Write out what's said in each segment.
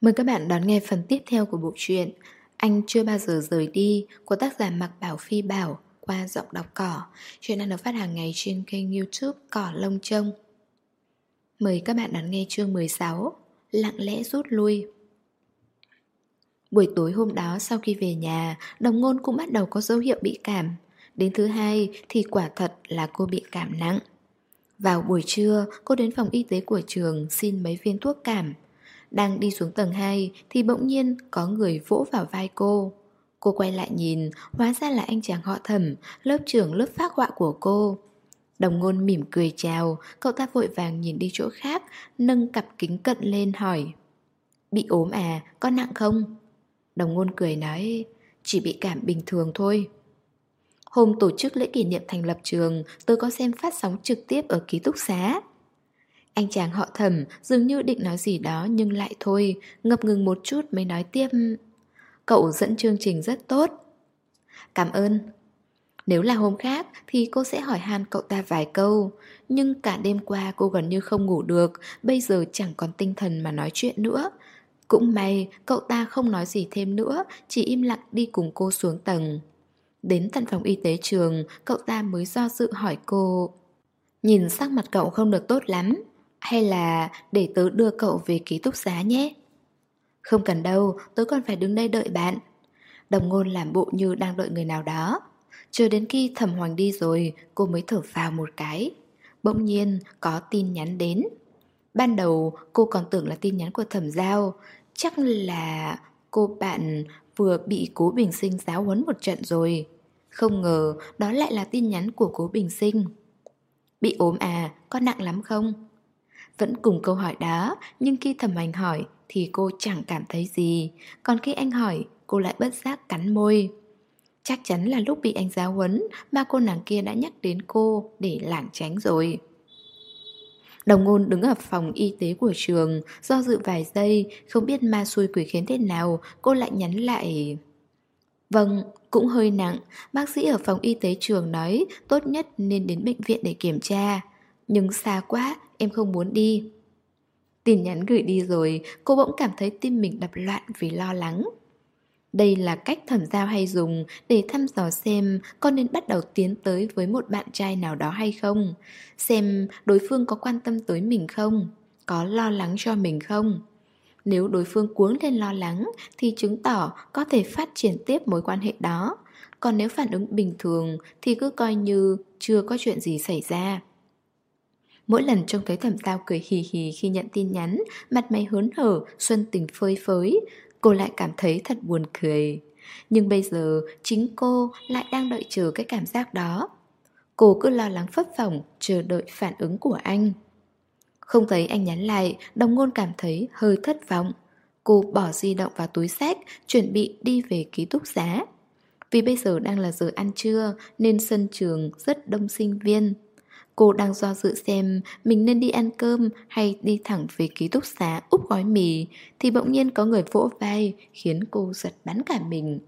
Mời các bạn đón nghe phần tiếp theo của bộ truyện Anh chưa bao giờ rời đi của tác giả Mạc Bảo Phi Bảo qua giọng đọc cỏ. Chuyện đang được phát hàng ngày trên kênh youtube Cỏ Lông Trông. Mời các bạn đón nghe chương 16 Lặng lẽ rút lui Buổi tối hôm đó sau khi về nhà, đồng ngôn cũng bắt đầu có dấu hiệu bị cảm. Đến thứ hai thì quả thật là cô bị cảm nặng. Vào buổi trưa, cô đến phòng y tế của trường xin mấy viên thuốc cảm. Đang đi xuống tầng 2 thì bỗng nhiên có người vỗ vào vai cô. Cô quay lại nhìn, hóa ra là anh chàng họ thẩm, lớp trưởng lớp phác họa của cô. Đồng ngôn mỉm cười chào, cậu ta vội vàng nhìn đi chỗ khác, nâng cặp kính cận lên hỏi. Bị ốm à, có nặng không? Đồng ngôn cười nói, chỉ bị cảm bình thường thôi. Hôm tổ chức lễ kỷ niệm thành lập trường, tôi có xem phát sóng trực tiếp ở ký túc xá. Anh chàng họ thẩm dường như định nói gì đó nhưng lại thôi, ngập ngừng một chút mới nói tiếp. Cậu dẫn chương trình rất tốt. Cảm ơn. Nếu là hôm khác thì cô sẽ hỏi han cậu ta vài câu, nhưng cả đêm qua cô gần như không ngủ được, bây giờ chẳng còn tinh thần mà nói chuyện nữa. Cũng may cậu ta không nói gì thêm nữa, chỉ im lặng đi cùng cô xuống tầng. Đến tận phòng y tế trường, cậu ta mới do dự hỏi cô. Nhìn sắc mặt cậu không được tốt lắm, hay là để tớ đưa cậu về ký túc xá nhé? Không cần đâu, tớ còn phải đứng đây đợi bạn. Đồng ngôn làm bộ như đang đợi người nào đó. Chờ đến khi thẩm hoành đi rồi, cô mới thở phào một cái. Bỗng nhiên có tin nhắn đến. Ban đầu cô còn tưởng là tin nhắn của thẩm giao. Chắc là cô bạn vừa bị cố bình sinh giáo huấn một trận rồi. Không ngờ đó lại là tin nhắn của cố bình sinh. Bị ốm à, có nặng lắm không? Vẫn cùng câu hỏi đó, nhưng khi thẩm hành hỏi thì cô chẳng cảm thấy gì. Còn khi anh hỏi, cô lại bất giác cắn môi. Chắc chắn là lúc bị anh giáo huấn mà cô nàng kia đã nhắc đến cô để lảng tránh rồi. Đồng ngôn đứng ở phòng y tế của trường, do dự vài giây, không biết ma xui quỷ khiến thế nào, cô lại nhắn lại... Vâng, cũng hơi nặng, bác sĩ ở phòng y tế trường nói tốt nhất nên đến bệnh viện để kiểm tra. Nhưng xa quá, em không muốn đi. Tin nhắn gửi đi rồi, cô bỗng cảm thấy tim mình đập loạn vì lo lắng. Đây là cách thẩm giao hay dùng để thăm dò xem con nên bắt đầu tiến tới với một bạn trai nào đó hay không. Xem đối phương có quan tâm tới mình không, có lo lắng cho mình không. Nếu đối phương cuống lên lo lắng thì chứng tỏ có thể phát triển tiếp mối quan hệ đó. Còn nếu phản ứng bình thường thì cứ coi như chưa có chuyện gì xảy ra. Mỗi lần trông thấy thẩm tao cười hì hì khi nhận tin nhắn, mặt mày hớn hở, xuân tình phơi phới, cô lại cảm thấy thật buồn cười. Nhưng bây giờ chính cô lại đang đợi chờ cái cảm giác đó. Cô cứ lo lắng phấp phỏng, chờ đợi phản ứng của anh. Không thấy anh nhắn lại, đồng ngôn cảm thấy hơi thất vọng. Cô bỏ di động vào túi sách, chuẩn bị đi về ký túc xá. Vì bây giờ đang là giờ ăn trưa nên sân trường rất đông sinh viên. Cô đang do dự xem mình nên đi ăn cơm hay đi thẳng về ký túc xá úp gói mì thì bỗng nhiên có người vỗ vai khiến cô giật bắn cả mình.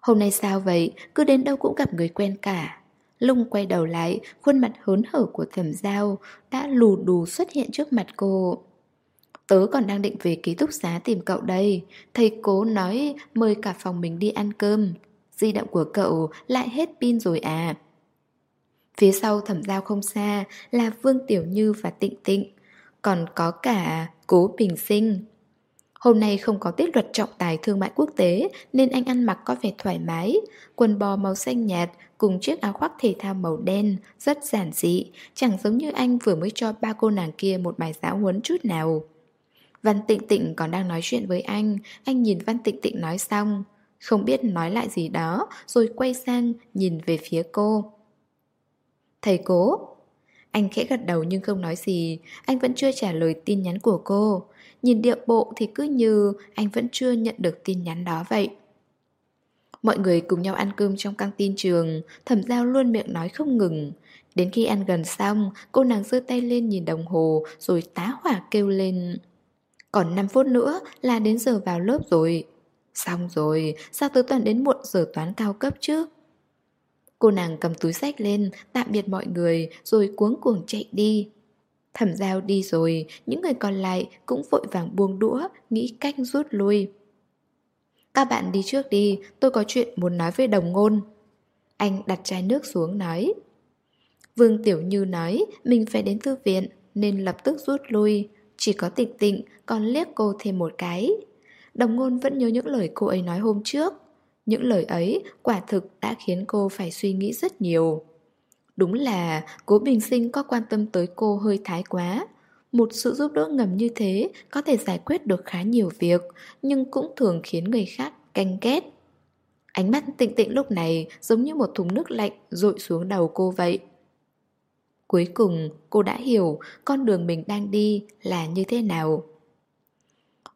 Hôm nay sao vậy? Cứ đến đâu cũng gặp người quen cả. Lung quay đầu lại, khuôn mặt hớn hở của thẩm giao đã lù đù xuất hiện trước mặt cô. Tớ còn đang định về ký túc xá tìm cậu đây. Thầy cố nói mời cả phòng mình đi ăn cơm. Di động của cậu lại hết pin rồi à. Phía sau thẩm giao không xa là Vương Tiểu Như và Tịnh Tịnh, còn có cả Cố Bình Sinh. Hôm nay không có tiết luật trọng tài thương mại quốc tế nên anh ăn mặc có vẻ thoải mái, quần bò màu xanh nhạt cùng chiếc áo khoác thể thao màu đen, rất giản dị, chẳng giống như anh vừa mới cho ba cô nàng kia một bài giáo huấn chút nào. Văn Tịnh Tịnh còn đang nói chuyện với anh, anh nhìn Văn Tịnh Tịnh nói xong, không biết nói lại gì đó, rồi quay sang nhìn về phía cô. Thầy cố. Anh khẽ gật đầu nhưng không nói gì. Anh vẫn chưa trả lời tin nhắn của cô. Nhìn địa bộ thì cứ như Anh vẫn chưa nhận được tin nhắn đó vậy. Mọi người cùng nhau ăn cơm trong căng tin trường. Thẩm giao luôn miệng nói không ngừng. Đến khi ăn gần xong, Cô nàng giơ tay lên nhìn đồng hồ Rồi tá hỏa kêu lên. Còn 5 phút nữa là đến giờ vào lớp rồi. Xong rồi, Sao tớ toàn đến muộn giờ toán cao cấp chứ? Cô nàng cầm túi sách lên, tạm biệt mọi người rồi cuống cuồng chạy đi. Thẩm giao đi rồi, những người còn lại cũng vội vàng buông đũa, nghĩ cách rút lui. Các bạn đi trước đi, tôi có chuyện muốn nói với đồng ngôn. Anh đặt chai nước xuống nói. Vương Tiểu Như nói mình phải đến thư viện nên lập tức rút lui. Chỉ có tịch tịnh còn liếc cô thêm một cái. Đồng ngôn vẫn nhớ những lời cô ấy nói hôm trước. Những lời ấy quả thực đã khiến cô phải suy nghĩ rất nhiều. Đúng là cố bình sinh có quan tâm tới cô hơi thái quá. Một sự giúp đỡ ngầm như thế có thể giải quyết được khá nhiều việc, nhưng cũng thường khiến người khác canh két. Ánh mắt tịnh tịnh lúc này giống như một thùng nước lạnh rội xuống đầu cô vậy. Cuối cùng cô đã hiểu con đường mình đang đi là như thế nào.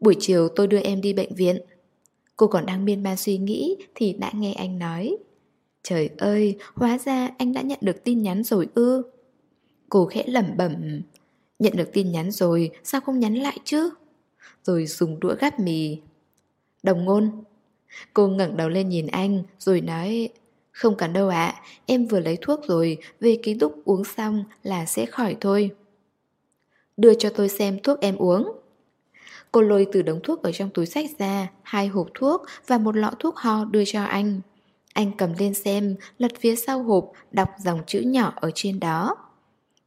Buổi chiều tôi đưa em đi bệnh viện. Cô còn đang miên man suy nghĩ thì đã nghe anh nói. Trời ơi, hóa ra anh đã nhận được tin nhắn rồi ư. Cô khẽ lẩm bẩm. Nhận được tin nhắn rồi, sao không nhắn lại chứ? Rồi dùng đũa gắp mì. Đồng ngôn. Cô ngẩng đầu lên nhìn anh, rồi nói... Không cần đâu ạ, em vừa lấy thuốc rồi, về ký túc uống xong là sẽ khỏi thôi. Đưa cho tôi xem thuốc em uống. Cô lôi từ đống thuốc ở trong túi sách ra, hai hộp thuốc và một lọ thuốc ho đưa cho anh. Anh cầm lên xem, lật phía sau hộp, đọc dòng chữ nhỏ ở trên đó.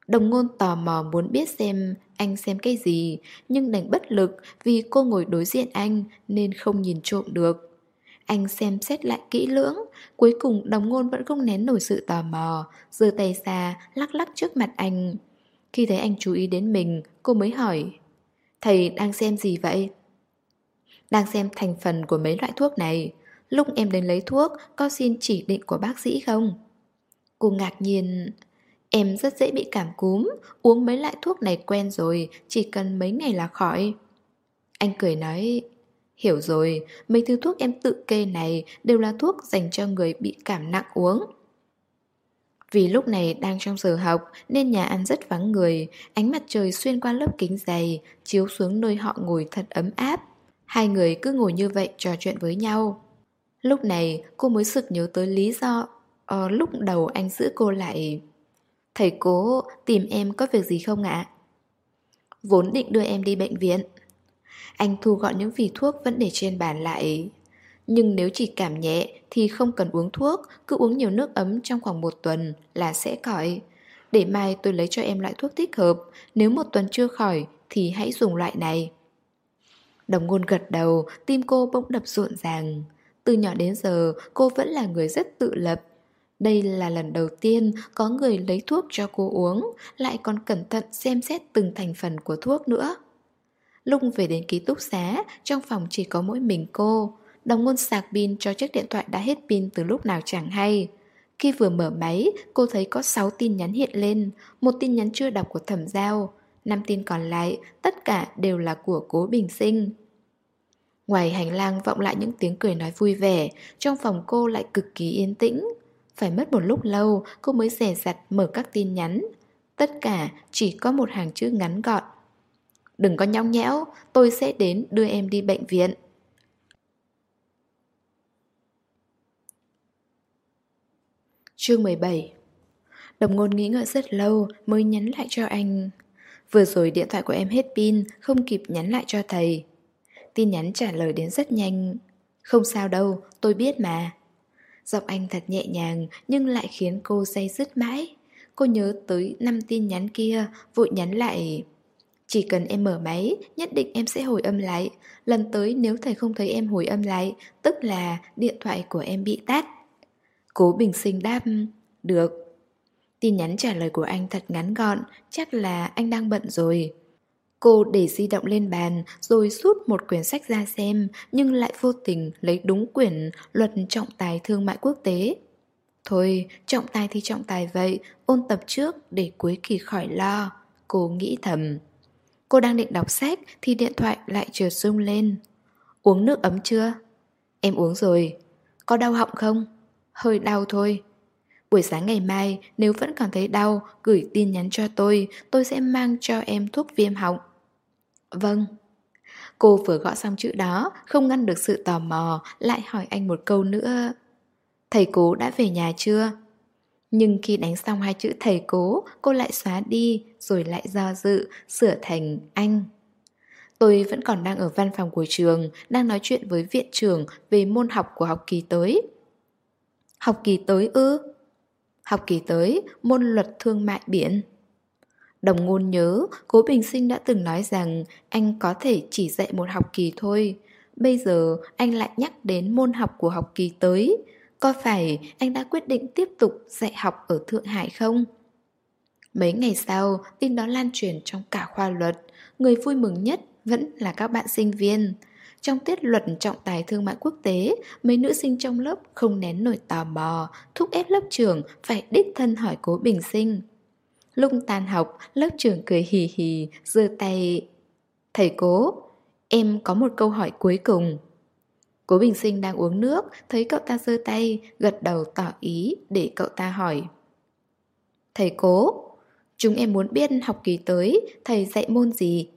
Đồng ngôn tò mò muốn biết xem anh xem cái gì, nhưng đành bất lực vì cô ngồi đối diện anh nên không nhìn trộm được. Anh xem xét lại kỹ lưỡng, cuối cùng đồng ngôn vẫn không nén nổi sự tò mò, giơ tay ra, lắc lắc trước mặt anh. Khi thấy anh chú ý đến mình, cô mới hỏi, thầy đang xem gì vậy? Đang xem thành phần của mấy loại thuốc này. Lúc em đến lấy thuốc, có xin chỉ định của bác sĩ không? Cô ngạc nhiên, em rất dễ bị cảm cúm, uống mấy loại thuốc này quen rồi, chỉ cần mấy ngày là khỏi. Anh cười nói, Hiểu rồi, mấy thứ thuốc em tự kê này đều là thuốc dành cho người bị cảm nặng uống. Vì lúc này đang trong giờ học nên nhà ăn rất vắng người, ánh mặt trời xuyên qua lớp kính dày, chiếu xuống nơi họ ngồi thật ấm áp. Hai người cứ ngồi như vậy trò chuyện với nhau. Lúc này cô mới sực nhớ tới lý do ờ, lúc đầu anh giữ cô lại. Thầy cố tìm em có việc gì không ạ? Vốn định đưa em đi bệnh viện. Anh thu gọn những vỉ thuốc vẫn để trên bàn lại nhưng nếu chỉ cảm nhẹ Thì không cần uống thuốc Cứ uống nhiều nước ấm trong khoảng một tuần Là sẽ khỏi Để mai tôi lấy cho em loại thuốc thích hợp Nếu một tuần chưa khỏi Thì hãy dùng loại này Đồng ngôn gật đầu Tim cô bỗng đập rộn ràng Từ nhỏ đến giờ cô vẫn là người rất tự lập đây là lần đầu tiên có người lấy thuốc cho cô uống, lại còn cẩn thận xem xét từng thành phần của thuốc nữa. Lung về đến ký túc xá, trong phòng chỉ có mỗi mình cô. Đồng ngôn sạc pin cho chiếc điện thoại đã hết pin từ lúc nào chẳng hay. Khi vừa mở máy, cô thấy có 6 tin nhắn hiện lên, một tin nhắn chưa đọc của thẩm giao. năm tin còn lại, tất cả đều là của cố bình sinh. Ngoài hành lang vọng lại những tiếng cười nói vui vẻ, trong phòng cô lại cực kỳ yên tĩnh. Phải mất một lúc lâu, cô mới rẻ rặt mở các tin nhắn. Tất cả chỉ có một hàng chữ ngắn gọn Đừng có nhõng nhẽo, tôi sẽ đến đưa em đi bệnh viện. Chương 17 Đồng ngôn nghĩ ngợi rất lâu mới nhắn lại cho anh. Vừa rồi điện thoại của em hết pin, không kịp nhắn lại cho thầy. Tin nhắn trả lời đến rất nhanh. Không sao đâu, tôi biết mà. Giọng anh thật nhẹ nhàng nhưng lại khiến cô say dứt mãi. Cô nhớ tới năm tin nhắn kia, vội nhắn lại. Chỉ cần em mở máy, nhất định em sẽ hồi âm lại. Lần tới nếu thầy không thấy em hồi âm lại, tức là điện thoại của em bị tắt. Cố bình sinh đáp, được. Tin nhắn trả lời của anh thật ngắn gọn, chắc là anh đang bận rồi. Cô để di động lên bàn rồi rút một quyển sách ra xem nhưng lại vô tình lấy đúng quyển luật trọng tài thương mại quốc tế. Thôi, trọng tài thì trọng tài vậy, ôn tập trước để cuối kỳ khỏi lo. Cô nghĩ thầm. Cô đang định đọc sách thì điện thoại lại trượt rung lên. Uống nước ấm chưa? Em uống rồi. Có đau họng không? Hơi đau thôi. Buổi sáng ngày mai nếu vẫn còn thấy đau, gửi tin nhắn cho tôi, tôi sẽ mang cho em thuốc viêm họng. Vâng. Cô vừa gõ xong chữ đó, không ngăn được sự tò mò, lại hỏi anh một câu nữa. Thầy cố đã về nhà chưa? Nhưng khi đánh xong hai chữ thầy cố, cô lại xóa đi, rồi lại do dự, sửa thành anh. Tôi vẫn còn đang ở văn phòng của trường, đang nói chuyện với viện trưởng về môn học của học kỳ tới. Học kỳ tới ư? Học kỳ tới, môn luật thương mại biển. Đồng ngôn nhớ, Cố Bình Sinh đã từng nói rằng anh có thể chỉ dạy một học kỳ thôi. Bây giờ anh lại nhắc đến môn học của học kỳ tới. Có phải anh đã quyết định tiếp tục dạy học ở Thượng Hải không? Mấy ngày sau, tin đó lan truyền trong cả khoa luật. Người vui mừng nhất vẫn là các bạn sinh viên. Trong tiết luật trọng tài thương mại quốc tế, mấy nữ sinh trong lớp không nén nổi tò mò, thúc ép lớp trưởng phải đích thân hỏi cố bình sinh. Lúc tan học, lớp trưởng cười hì hì, giơ tay. Thầy cố, em có một câu hỏi cuối cùng. Cố Bình Sinh đang uống nước, thấy cậu ta giơ tay, gật đầu tỏ ý để cậu ta hỏi. Thầy cố, chúng em muốn biết học kỳ tới thầy dạy môn gì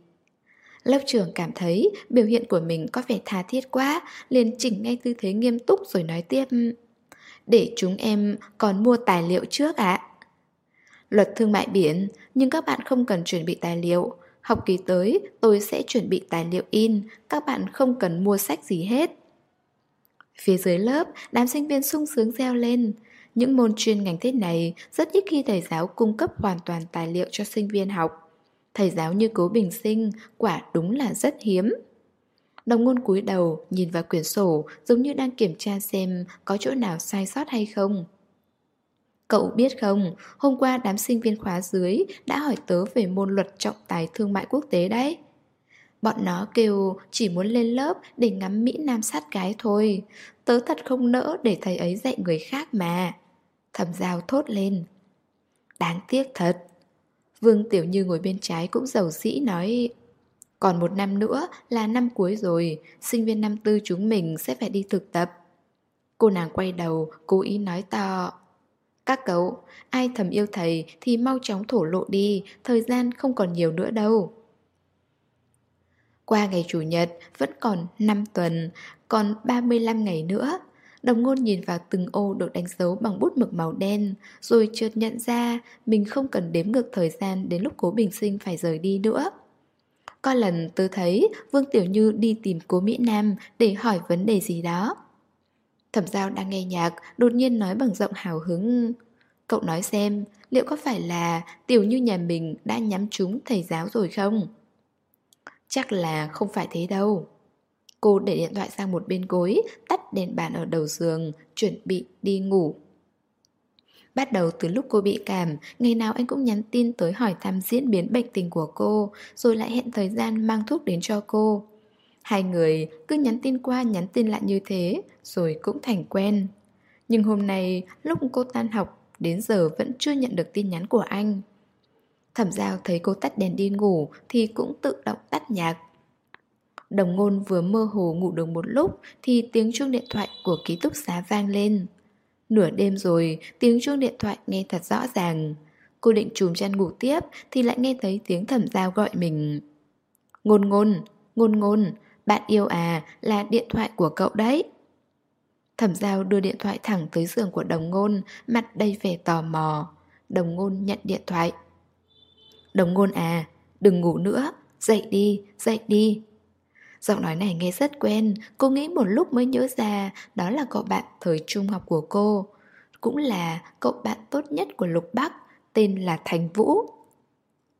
Lớp trưởng cảm thấy biểu hiện của mình có vẻ tha thiết quá, liền chỉnh ngay tư thế nghiêm túc rồi nói tiếp. Ừ, để chúng em còn mua tài liệu trước ạ. Luật thương mại biển, nhưng các bạn không cần chuẩn bị tài liệu. Học kỳ tới tôi sẽ chuẩn bị tài liệu in, các bạn không cần mua sách gì hết. Phía dưới lớp, đám sinh viên sung sướng reo lên. Những môn chuyên ngành thế này rất ít khi thầy giáo cung cấp hoàn toàn tài liệu cho sinh viên học. Thầy giáo như cố bình sinh Quả đúng là rất hiếm Đồng ngôn cúi đầu nhìn vào quyển sổ Giống như đang kiểm tra xem Có chỗ nào sai sót hay không Cậu biết không, hôm qua đám sinh viên khóa dưới đã hỏi tớ về môn luật trọng tài thương mại quốc tế đấy. Bọn nó kêu chỉ muốn lên lớp để ngắm Mỹ Nam sát gái thôi. Tớ thật không nỡ để thầy ấy dạy người khác mà. Thầm giao thốt lên. Đáng tiếc thật. Vương Tiểu Như ngồi bên trái cũng giàu dĩ nói Còn một năm nữa là năm cuối rồi Sinh viên năm tư chúng mình sẽ phải đi thực tập. Cô nàng quay đầu cố ý nói to Các cậu, ai thầm yêu thầy thì mau chóng thổ lộ đi Thời gian không còn nhiều nữa đâu. Qua ngày Chủ nhật vẫn còn 5 tuần Còn 35 ngày nữa Đồng ngôn nhìn vào từng ô được đánh dấu bằng bút mực màu đen, Rồi chợt nhận ra Mình không cần đếm ngược thời gian Đến lúc cố bình sinh phải rời đi nữa. Có lần tôi thấy Vương Tiểu Như đi tìm cố Mỹ Nam Để hỏi vấn đề gì đó. Thẩm giao đang nghe nhạc, Đột nhiên nói bằng giọng hào hứng. Cậu nói xem, Liệu có phải là Tiểu Như nhà mình đã nhắm trúng thầy giáo rồi không? Chắc là không phải thế đâu. Cô để điện thoại sang một bên gối, tắt đèn bàn ở đầu giường, chuẩn bị đi ngủ. Bắt đầu từ lúc cô bị cảm, ngày nào anh cũng nhắn tin tới hỏi thăm diễn biến bệnh tình của cô, rồi lại hẹn thời gian mang thuốc đến cho cô. Hai người cứ nhắn tin qua nhắn tin lại như thế, rồi cũng thành quen. Nhưng hôm nay, lúc cô tan học, đến giờ vẫn chưa nhận được tin nhắn của anh. Thẩm giao thấy cô tắt đèn đi ngủ thì cũng tự động tắt nhạc. Đồng ngôn vừa mơ hồ ngủ được một lúc thì tiếng chuông điện thoại của ký túc xá vang lên. Nửa đêm rồi, tiếng chuông điện thoại nghe thật rõ ràng. Cô định chùm chăn ngủ tiếp thì lại nghe thấy tiếng thẩm giao gọi mình. Ngôn ngôn, ngôn ngôn, bạn yêu à, là điện thoại của cậu đấy. Thẩm giao đưa điện thoại thẳng tới giường của đồng ngôn, mặt đầy vẻ tò mò. Đồng ngôn nhận điện thoại. Đồng ngôn à, đừng ngủ nữa, dậy đi, dậy đi. Giọng nói này nghe rất quen, cô nghĩ một lúc mới nhớ ra đó là cậu bạn thời trung học của cô. Cũng là cậu bạn tốt nhất của Lục Bắc, tên là Thành Vũ.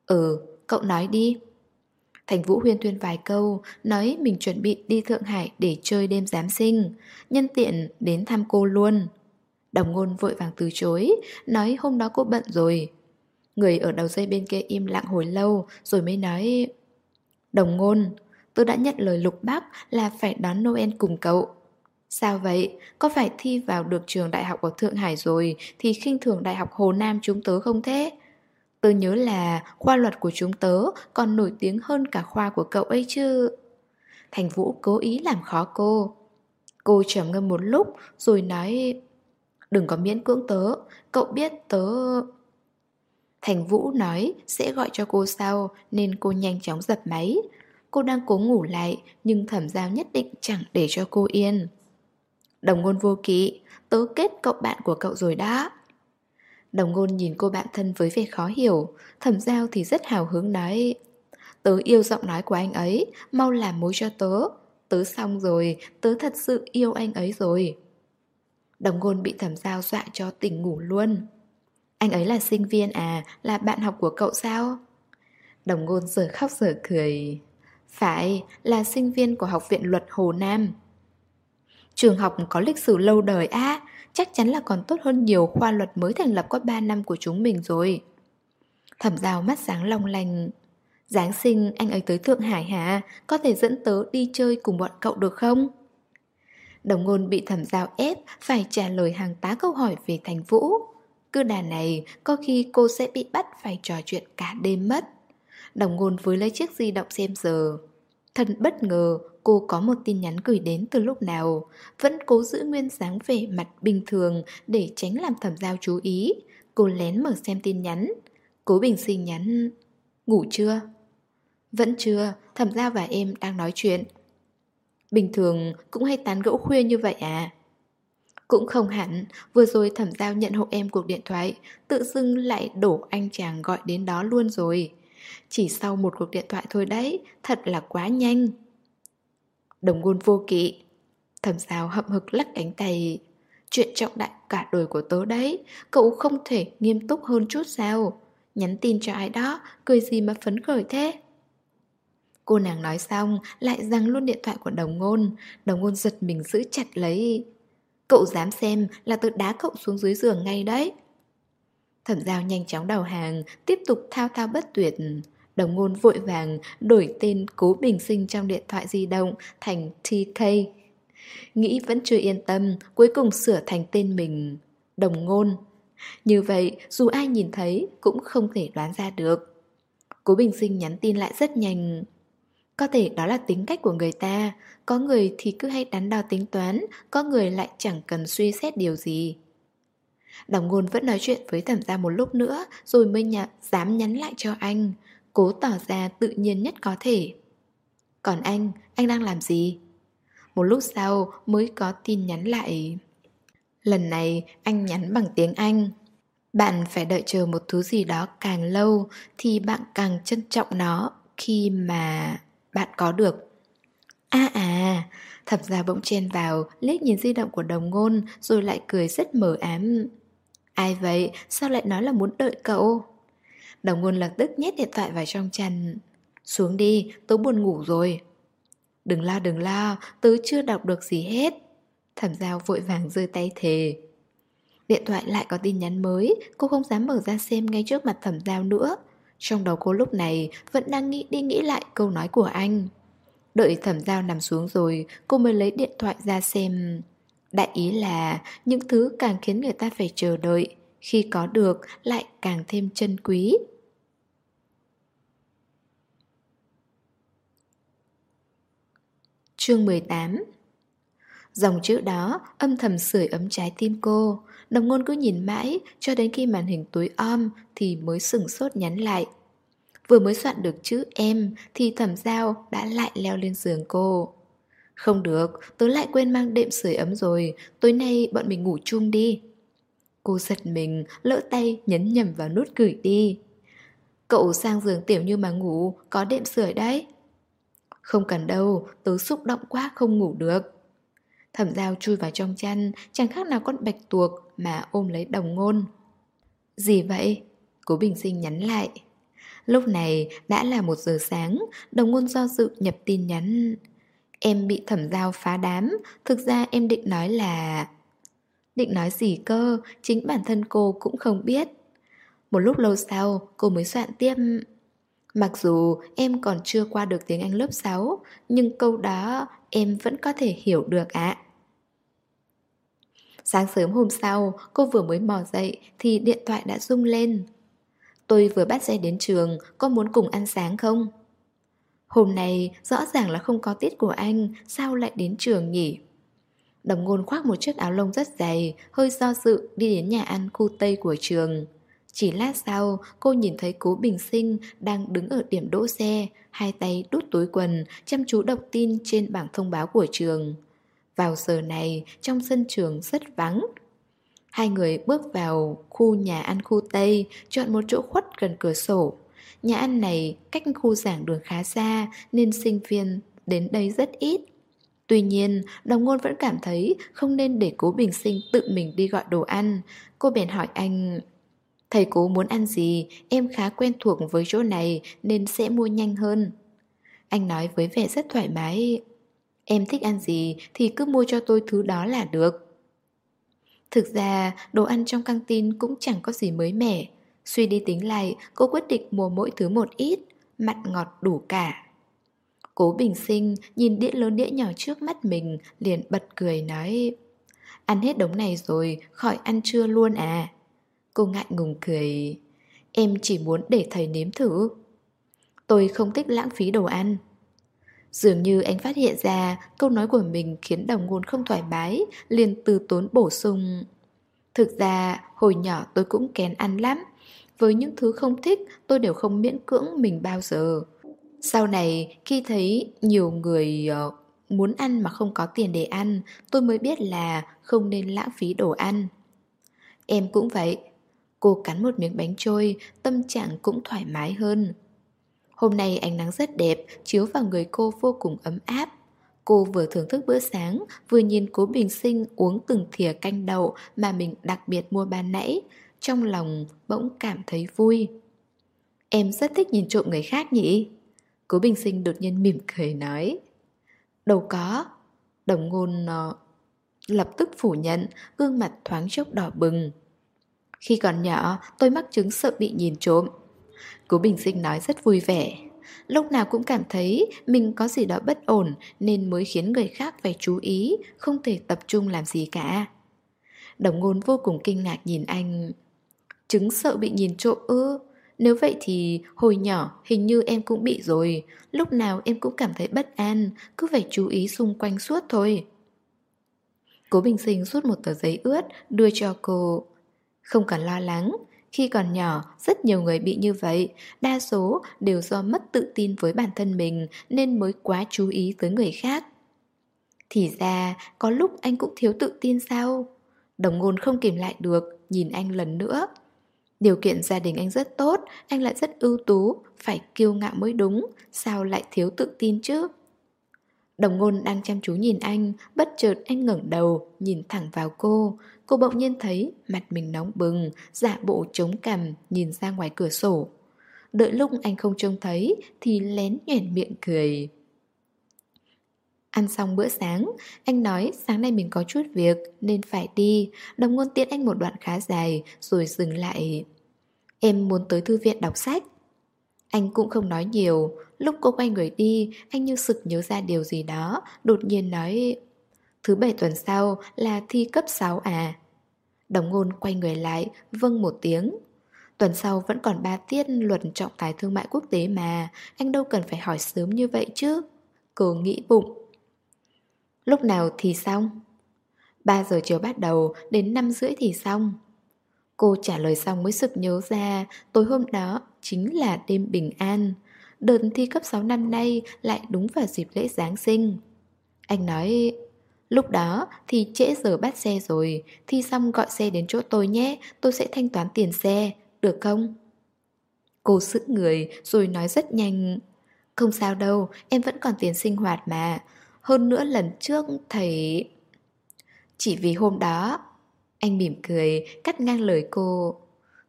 Ừ, cậu nói đi. Thành Vũ huyên thuyên vài câu, nói mình chuẩn bị đi Thượng Hải để chơi đêm Giáng sinh, nhân tiện đến thăm cô luôn. Đồng ngôn vội vàng từ chối, nói hôm đó cô bận rồi. Người ở đầu dây bên kia im lặng hồi lâu rồi mới nói Đồng ngôn, tôi đã nhận lời Lục Bác là phải đón Noel cùng cậu. Sao vậy? Có phải thi vào được trường đại học ở Thượng Hải rồi thì khinh thường đại học Hồ Nam chúng tớ không thế? Tớ nhớ là khoa luật của chúng tớ còn nổi tiếng hơn cả khoa của cậu ấy chứ. Thành Vũ cố ý làm khó cô. Cô trầm ngâm một lúc rồi nói Đừng có miễn cưỡng tớ, cậu biết tớ... Thành Vũ nói sẽ gọi cho cô sau nên cô nhanh chóng dập máy. Cô đang cố ngủ lại, Nhưng thẩm giao nhất định chẳng để cho cô yên. Đồng ngôn vô kỵ, Tớ kết cậu bạn của cậu rồi đó. Đồng ngôn nhìn cô bạn thân với vẻ khó hiểu, Thẩm giao thì rất hào hứng nói, Tớ yêu giọng nói của anh ấy, Mau làm mối cho tớ. Tớ xong rồi, Tớ thật sự yêu anh ấy rồi. Đồng ngôn bị thẩm giao dọa cho tỉnh ngủ luôn. Anh ấy là sinh viên à? Là bạn học của cậu sao? Đồng ngôn giờ khóc giờ cười. Phải là sinh viên của học viện luật Hồ Nam Trường học có lịch sử lâu đời á Chắc chắn là còn tốt hơn nhiều khoa luật mới thành lập có 3 năm của chúng mình rồi Thẩm rào mắt sáng long lanh Giáng sinh anh ấy tới Thượng Hải hả? Có thể dẫn tớ đi chơi cùng bọn cậu được không? Đồng ngôn bị thẩm giao ép phải trả lời hàng tá câu hỏi về thành vũ. Cứ đà này, có khi cô sẽ bị bắt phải trò chuyện cả đêm mất. Đồng ngôn với lấy chiếc di động xem giờ. Thật bất ngờ, cô có một tin nhắn gửi đến từ lúc nào. Vẫn cố giữ nguyên dáng vẻ mặt bình thường để tránh làm thẩm giao chú ý. Cô lén mở xem tin nhắn. Cố bình sinh nhắn Ngủ chưa? Vẫn chưa, thẩm giao và em đang nói chuyện Bình thường cũng hay tán gẫu khuya như vậy à? Cũng không hẳn, vừa rồi thẩm giao nhận hộ em cuộc điện thoại, tự dưng lại đổ anh chàng gọi đến đó luôn rồi. Chỉ sau một cuộc điện thoại thôi đấy, thật là quá nhanh. Đồng ngôn vô kỵ. Thẩm giao hậm hực lắc cánh tay. Chuyện trọng đại cả đời của tớ đấy, cậu không thể nghiêm túc hơn chút sao? Nhắn tin cho ai đó, cười gì mà phấn khởi thế? Cô nàng nói xong lại giằng luôn điện thoại của đồng ngôn Đồng ngôn giật mình giữ chặt lấy Cậu dám xem là tớ đá cậu xuống dưới giường ngay đấy Thẩm giao nhanh chóng đầu hàng Tiếp tục thao thao bất tuyệt. Đồng ngôn vội vàng đổi tên cố bình sinh trong điện thoại di động thành TK Nghĩ vẫn chưa yên tâm Cuối cùng sửa thành tên mình Đồng ngôn. Như vậy dù ai nhìn thấy cũng không thể đoán ra được. Cố bình sinh nhắn tin lại rất nhanh. Có thể đó là tính cách của người ta, có người thì cứ hay đắn đo tính toán, có người lại chẳng cần suy xét điều gì. Đồng ngôn vẫn nói chuyện với thẩm gia một lúc nữa rồi mới nhạc dám nhắn lại cho anh, cố tỏ ra tự nhiên nhất có thể. Còn anh, anh đang làm gì? Một lúc sau mới có tin nhắn lại. Lần này anh nhắn bằng tiếng Anh. Bạn phải đợi chờ một thứ gì đó càng lâu thì bạn càng trân trọng nó khi mà bạn có được. À à, thập gia bỗng chen vào, liếc nhìn di động của đồng ngôn rồi lại cười rất mờ ám. Ai vậy, sao lại nói là muốn đợi cậu? Đồng ngôn lập tức nhét điện thoại vào trong chăn. Xuống đi, tớ buồn ngủ rồi. Đừng lo đừng lo, tớ chưa đọc được gì hết. Thẩm giao vội vàng rơi tay thề. Điện thoại lại có tin nhắn mới, cô không dám mở ra xem ngay trước mặt thẩm giao nữa. Trong đầu cô lúc này vẫn đang nghĩ đi nghĩ lại câu nói của anh. Đợi thẩm giao nằm xuống rồi, cô mới lấy điện thoại ra xem. Đại ý là những thứ càng khiến người ta phải chờ đợi, khi có được lại càng thêm chân quý. Chương 18 Dòng chữ đó âm thầm sưởi ấm trái tim cô Đồng ngôn cứ nhìn mãi Cho đến khi màn hình tối om Thì mới sừng sốt nhắn lại. Vừa mới soạn được chữ em Thì thẩm giao đã lại leo lên giường cô. Không được, Tớ lại quên mang đệm sưởi ấm rồi, Tối nay bọn mình ngủ chung đi. Cô giật mình, Lỡ tay nhấn nhầm vào nút gửi đi. Cậu sang giường tiểu như mà ngủ, Có đệm sưởi đấy. Không cần đâu, Tớ xúc động quá không ngủ được. Thẩm dao chui vào trong chăn, Chẳng khác nào con bạch tuộc Mà ôm lấy đồng ngôn. Gì vậy? Cố Bình Sinh nhắn lại. Lúc này đã là một giờ sáng, Đồng ngôn do dự nhập tin nhắn. Em bị thẩm giao phá đám. Thực ra em định nói là... Định nói gì cơ? Chính bản thân cô cũng không biết. Một lúc lâu sau cô mới soạn tiếp. Mặc dù em còn chưa qua được tiếng Anh lớp 6 Nhưng câu đó em vẫn có thể hiểu được ạ. Sáng sớm hôm sau, cô vừa mới mò dậy thì điện thoại đã rung lên. Tôi vừa bắt xe đến trường, có muốn cùng ăn sáng không? Hôm nay rõ ràng là không có tiết của anh, sao lại đến trường nhỉ? Đồng ngôn khoác một chiếc áo lông rất dày, hơi do dự đi đến nhà ăn khu Tây của trường. Chỉ lát sau, cô nhìn thấy cố bình sinh đang đứng ở điểm đỗ xe, hai tay đút túi quần, chăm chú đọc tin trên bảng thông báo của trường. Vào giờ này, trong sân trường rất vắng. Hai người bước vào khu nhà ăn khu Tây, chọn một chỗ khuất gần cửa sổ. Nhà ăn này cách khu giảng đường khá xa nên sinh viên đến đây rất ít. Tuy nhiên, đồng ngôn vẫn cảm thấy không nên để cố bình sinh tự mình đi gọi đồ ăn. Cô bèn hỏi anh, thầy cố muốn ăn gì, em khá quen thuộc với chỗ này nên sẽ mua nhanh hơn. Anh nói với vẻ rất thoải mái, em thích ăn gì thì cứ mua cho tôi thứ đó là được. Thực ra, đồ ăn trong căng tin cũng chẳng có gì mới mẻ. Suy đi tính lại, cô quyết định mua mỗi thứ một ít, mặn ngọt đủ cả. Cố bình sinh nhìn đĩa lớn đĩa nhỏ trước mắt mình liền bật cười nói Ăn hết đống này rồi, khỏi ăn trưa luôn à Cô ngại ngùng cười Em chỉ muốn để thầy nếm thử Tôi không thích lãng phí đồ ăn Dường như anh phát hiện ra câu nói của mình khiến đồng ngôn không thoải mái, liền từ tốn bổ sung. Thực ra, hồi nhỏ tôi cũng kén ăn lắm. Với những thứ không thích, tôi đều không miễn cưỡng mình bao giờ. Sau này, khi thấy nhiều người ờ, muốn ăn mà không có tiền để ăn, tôi mới biết là không nên lãng phí đồ ăn. Em cũng vậy. Cô cắn một miếng bánh trôi, tâm trạng cũng thoải mái hơn. Hôm nay ánh nắng rất đẹp, chiếu vào người cô vô cùng ấm áp. Cô vừa thưởng thức bữa sáng, vừa nhìn cố bình sinh uống từng thìa canh đậu mà mình đặc biệt mua ban nãy. Trong lòng bỗng cảm thấy vui. Em rất thích nhìn trộm người khác nhỉ? Cố bình sinh đột nhiên mỉm cười nói. Đâu có. Đồng ngôn uh, lập tức phủ nhận, gương mặt thoáng chốc đỏ bừng. Khi còn nhỏ, tôi mắc chứng sợ bị nhìn trộm. Cố Bình Sinh nói rất vui vẻ. Lúc nào cũng cảm thấy mình có gì đó bất ổn nên mới khiến người khác phải chú ý, không thể tập trung làm gì cả. Đồng ngôn vô cùng kinh ngạc nhìn anh. Chứng sợ bị nhìn trộm ư? Nếu vậy thì hồi nhỏ hình như em cũng bị rồi Lúc nào em cũng cảm thấy bất an Cứ phải chú ý xung quanh suốt thôi Cố Bình Sinh rút một tờ giấy ướt Đưa cho cô Không cần lo lắng khi còn nhỏ, rất nhiều người bị như vậy, đa số đều do mất tự tin với bản thân mình nên mới quá chú ý tới người khác. Thì ra, có lúc anh cũng thiếu tự tin sao? Đồng ngôn không kìm lại được, nhìn anh lần nữa. Điều kiện gia đình anh rất tốt, anh lại rất ưu tú, phải kiêu ngạo mới đúng, sao lại thiếu tự tin chứ? Đồng ngôn đang chăm chú nhìn anh, bất chợt anh ngẩng đầu, nhìn thẳng vào cô. Cô bỗng nhiên thấy mặt mình nóng bừng, dạ bộ chống cằm, nhìn ra ngoài cửa sổ. Đợi lúc anh không trông thấy thì lén nhoẻn miệng cười. Ăn xong bữa sáng, anh nói sáng nay mình có chút việc nên phải đi. Đồng ngôn tiễn anh một đoạn khá dài rồi dừng lại. Em muốn tới thư viện đọc sách. Anh cũng không nói nhiều, lúc cô quay người đi, anh như sực nhớ ra điều gì đó, đột nhiên nói Thứ bảy tuần sau là thi cấp 6 à? Đồng ngôn quay người lại, vâng một tiếng. Tuần sau vẫn còn 3 tiết luật trọng tài thương mại quốc tế mà, anh đâu cần phải hỏi sớm như vậy chứ. Cô nghĩ bụng. Lúc nào thì xong? 3 giờ chiều bắt đầu, đến 5 rưỡi thì xong. Cô trả lời xong mới sực nhớ ra tối hôm đó chính là đêm bình an. Đợt thi cấp 6 năm nay lại đúng vào dịp lễ Giáng sinh. Anh nói, lúc đó thì trễ giờ bắt xe rồi, thi xong gọi xe đến chỗ tôi nhé, tôi sẽ thanh toán tiền xe, được không? Cô sững người rồi nói rất nhanh, không sao đâu, em vẫn còn tiền sinh hoạt mà. Hơn nữa lần trước thầy... Chỉ vì hôm đó anh mỉm cười, cắt ngang lời cô.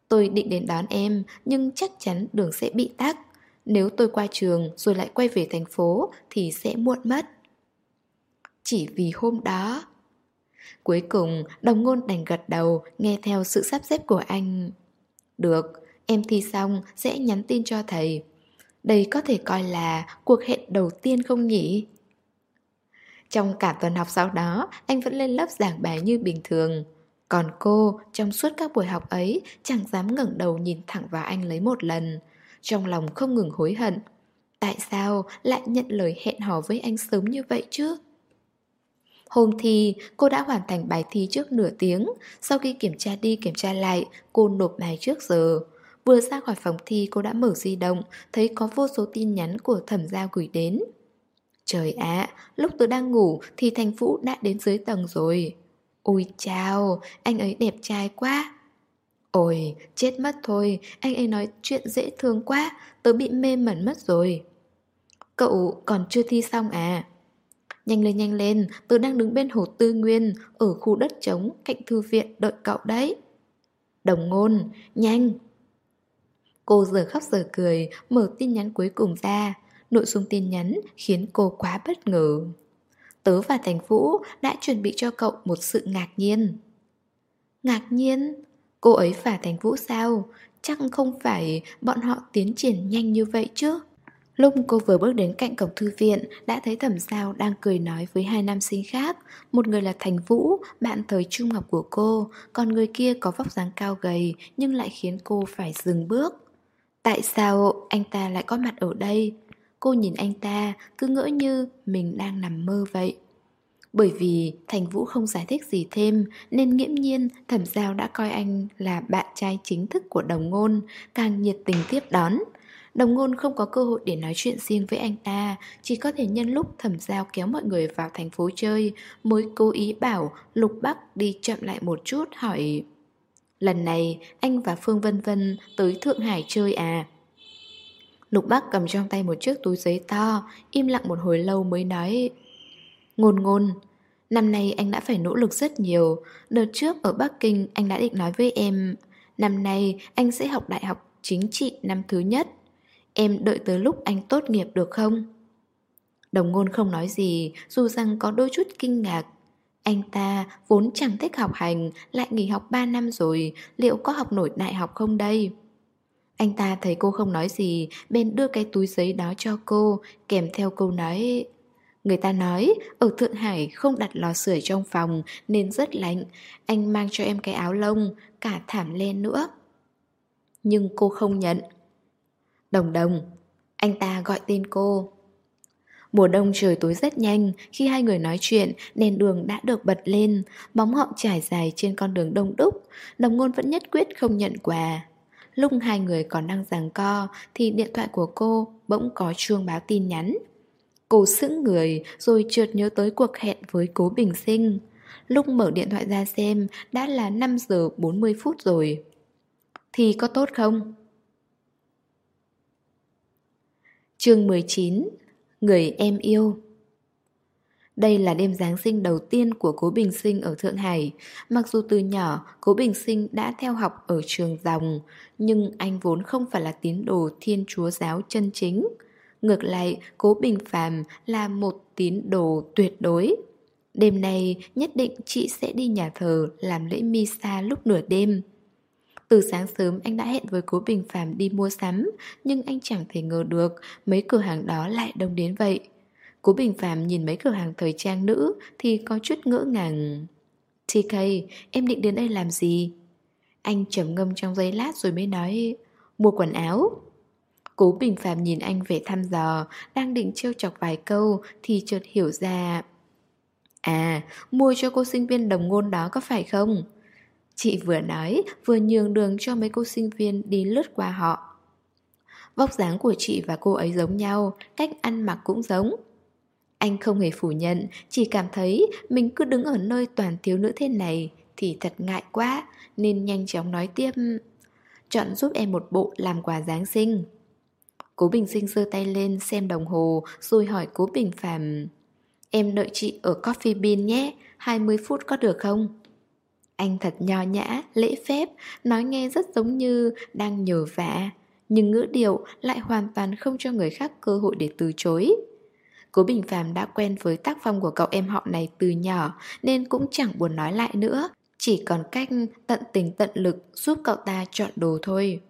Tôi định đến đón em, nhưng chắc chắn đường sẽ bị tắc. Nếu tôi qua trường rồi lại quay về thành phố thì sẽ muộn mất. Chỉ vì hôm đó. Cuối cùng, đồng ngôn đành gật đầu, nghe theo sự sắp xếp của anh. Được, em thi xong sẽ nhắn tin cho thầy. Đây có thể coi là cuộc hẹn đầu tiên không nhỉ? Trong cả tuần học sau đó, anh vẫn lên lớp giảng bài như bình thường. Còn cô, trong suốt các buổi học ấy, chẳng dám ngẩng đầu nhìn thẳng vào anh lấy một lần. Trong lòng không ngừng hối hận. Tại sao lại nhận lời hẹn hò với anh sớm như vậy chứ? Hôm thi, cô đã hoàn thành bài thi trước nửa tiếng. Sau khi kiểm tra đi kiểm tra lại, cô nộp bài trước giờ. Vừa ra khỏi phòng thi cô đã mở di động, thấy có vô số tin nhắn của thẩm gia gửi đến. Trời ạ, lúc tôi đang ngủ thì thành Vũ đã đến dưới tầng rồi. Ôi chào, anh ấy đẹp trai quá. Ôi, chết mất thôi, anh ấy nói chuyện dễ thương quá, tớ bị mê mẩn mất rồi. Cậu còn chưa thi xong à? Nhanh lên nhanh lên, tớ đang đứng bên hồ tư nguyên, ở khu đất trống, cạnh thư viện đợi cậu đấy. Đồng ngôn, nhanh. Cô giờ khóc giờ cười, mở tin nhắn cuối cùng ra. Nội dung tin nhắn khiến cô quá bất ngờ Tớ và Thành Vũ đã chuẩn bị cho cậu một sự ngạc nhiên Ngạc nhiên? Cô ấy và Thành Vũ sao? Chắc không phải bọn họ tiến triển nhanh như vậy chứ? Lúc cô vừa bước đến cạnh cổng thư viện đã thấy thẩm sao đang cười nói với hai nam sinh khác. Một người là Thành Vũ, bạn thời trung học của cô, còn người kia có vóc dáng cao gầy nhưng lại khiến cô phải dừng bước. Tại sao anh ta lại có mặt ở đây? Cô nhìn anh ta cứ ngỡ như mình đang nằm mơ vậy. Bởi vì Thành Vũ không giải thích gì thêm nên nghiễm nhiên thẩm giao đã coi anh là bạn trai chính thức của đồng ngôn, càng nhiệt tình tiếp đón. Đồng ngôn không có cơ hội để nói chuyện riêng với anh ta, chỉ có thể nhân lúc thẩm giao kéo mọi người vào thành phố chơi, mới cố ý bảo Lục Bắc đi chậm lại một chút hỏi Lần này anh và Phương Vân Vân tới Thượng Hải chơi à? Lục Bắc cầm trong tay một chiếc túi giấy to, im lặng một hồi lâu mới nói Ngôn ngôn, năm nay anh đã phải nỗ lực rất nhiều, đợt trước ở Bắc Kinh anh đã định nói với em Năm nay anh sẽ học đại học chính trị năm thứ nhất Em đợi tới lúc anh tốt nghiệp được không? Đồng ngôn không nói gì, dù rằng có đôi chút kinh ngạc. Anh ta vốn chẳng thích học hành, lại nghỉ học 3 năm rồi, liệu có học nổi đại học không đây? Anh ta thấy cô không nói gì, bên đưa cái túi giấy đó cho cô, kèm theo câu nói... Người ta nói, ở Thượng Hải không đặt lò sưởi trong phòng nên rất lạnh, anh mang cho em cái áo lông, cả thảm len nữa. Nhưng cô không nhận. Đồng đồng, anh ta gọi tên cô. Mùa đông trời tối rất nhanh, khi hai người nói chuyện, đèn đường đã được bật lên, bóng họ trải dài trên con đường đông đúc, đồng ngôn vẫn nhất quyết không nhận quà. Lúc hai người còn đang giằng co, thì điện thoại của cô bỗng có chuông báo tin nhắn. Cô sững người rồi chợt nhớ tới cuộc hẹn với cố bình sinh. Lúc mở điện thoại ra xem, đã là 5 giờ 40 phút rồi. Thì có tốt không? Chương 19 Người em yêu đây là đêm Giáng sinh đầu tiên của Cố Bình Sinh ở Thượng Hải. Mặc dù từ nhỏ Cố Bình Sinh đã theo học ở trường dòng, nhưng anh vốn không phải là tín đồ thiên chúa giáo chân chính. Ngược lại, Cố Bình Phàm là một tín đồ tuyệt đối. Đêm nay nhất định chị sẽ đi nhà thờ làm lễ Misa lúc nửa đêm. Từ sáng sớm anh đã hẹn với Cố Bình Phạm đi mua sắm, nhưng anh chẳng thể ngờ được mấy cửa hàng đó lại đông đến vậy. Cố Bình Phạm nhìn mấy cửa hàng thời trang nữ thì có chút ngỡ ngàng. TK, em định đến đây làm gì? Anh trầm ngâm trong giây lát rồi mới nói, mua quần áo. Cố Bình Phạm nhìn anh vẻ thăm dò, đang định trêu chọc vài câu thì chợt hiểu ra. À, mua cho cô sinh viên đồng ngôn đó có phải không? Chị vừa nói, vừa nhường đường cho mấy cô sinh viên đi lướt qua họ. Vóc dáng của chị và cô ấy giống nhau, cách ăn mặc cũng giống. Anh không hề phủ nhận, chỉ cảm thấy mình cứ đứng ở nơi toàn thiếu nữ thế này thì thật ngại quá, nên nhanh chóng nói tiếp. Chọn giúp em một bộ làm quà Giáng sinh. Cố Bình Sinh giơ tay lên xem đồng hồ rồi hỏi Cố Bình Phạm Em đợi chị ở Coffee Bean nhé, 20 phút có được không? Anh thật nho nhã, lễ phép, nói nghe rất giống như đang nhờ vả, nhưng ngữ điệu lại hoàn toàn không cho người khác cơ hội để từ chối. Cố Bình Phạm đã quen với tác phong của cậu em họ này từ nhỏ nên cũng chẳng buồn nói lại nữa, chỉ còn cách tận tình tận lực giúp cậu ta chọn đồ thôi.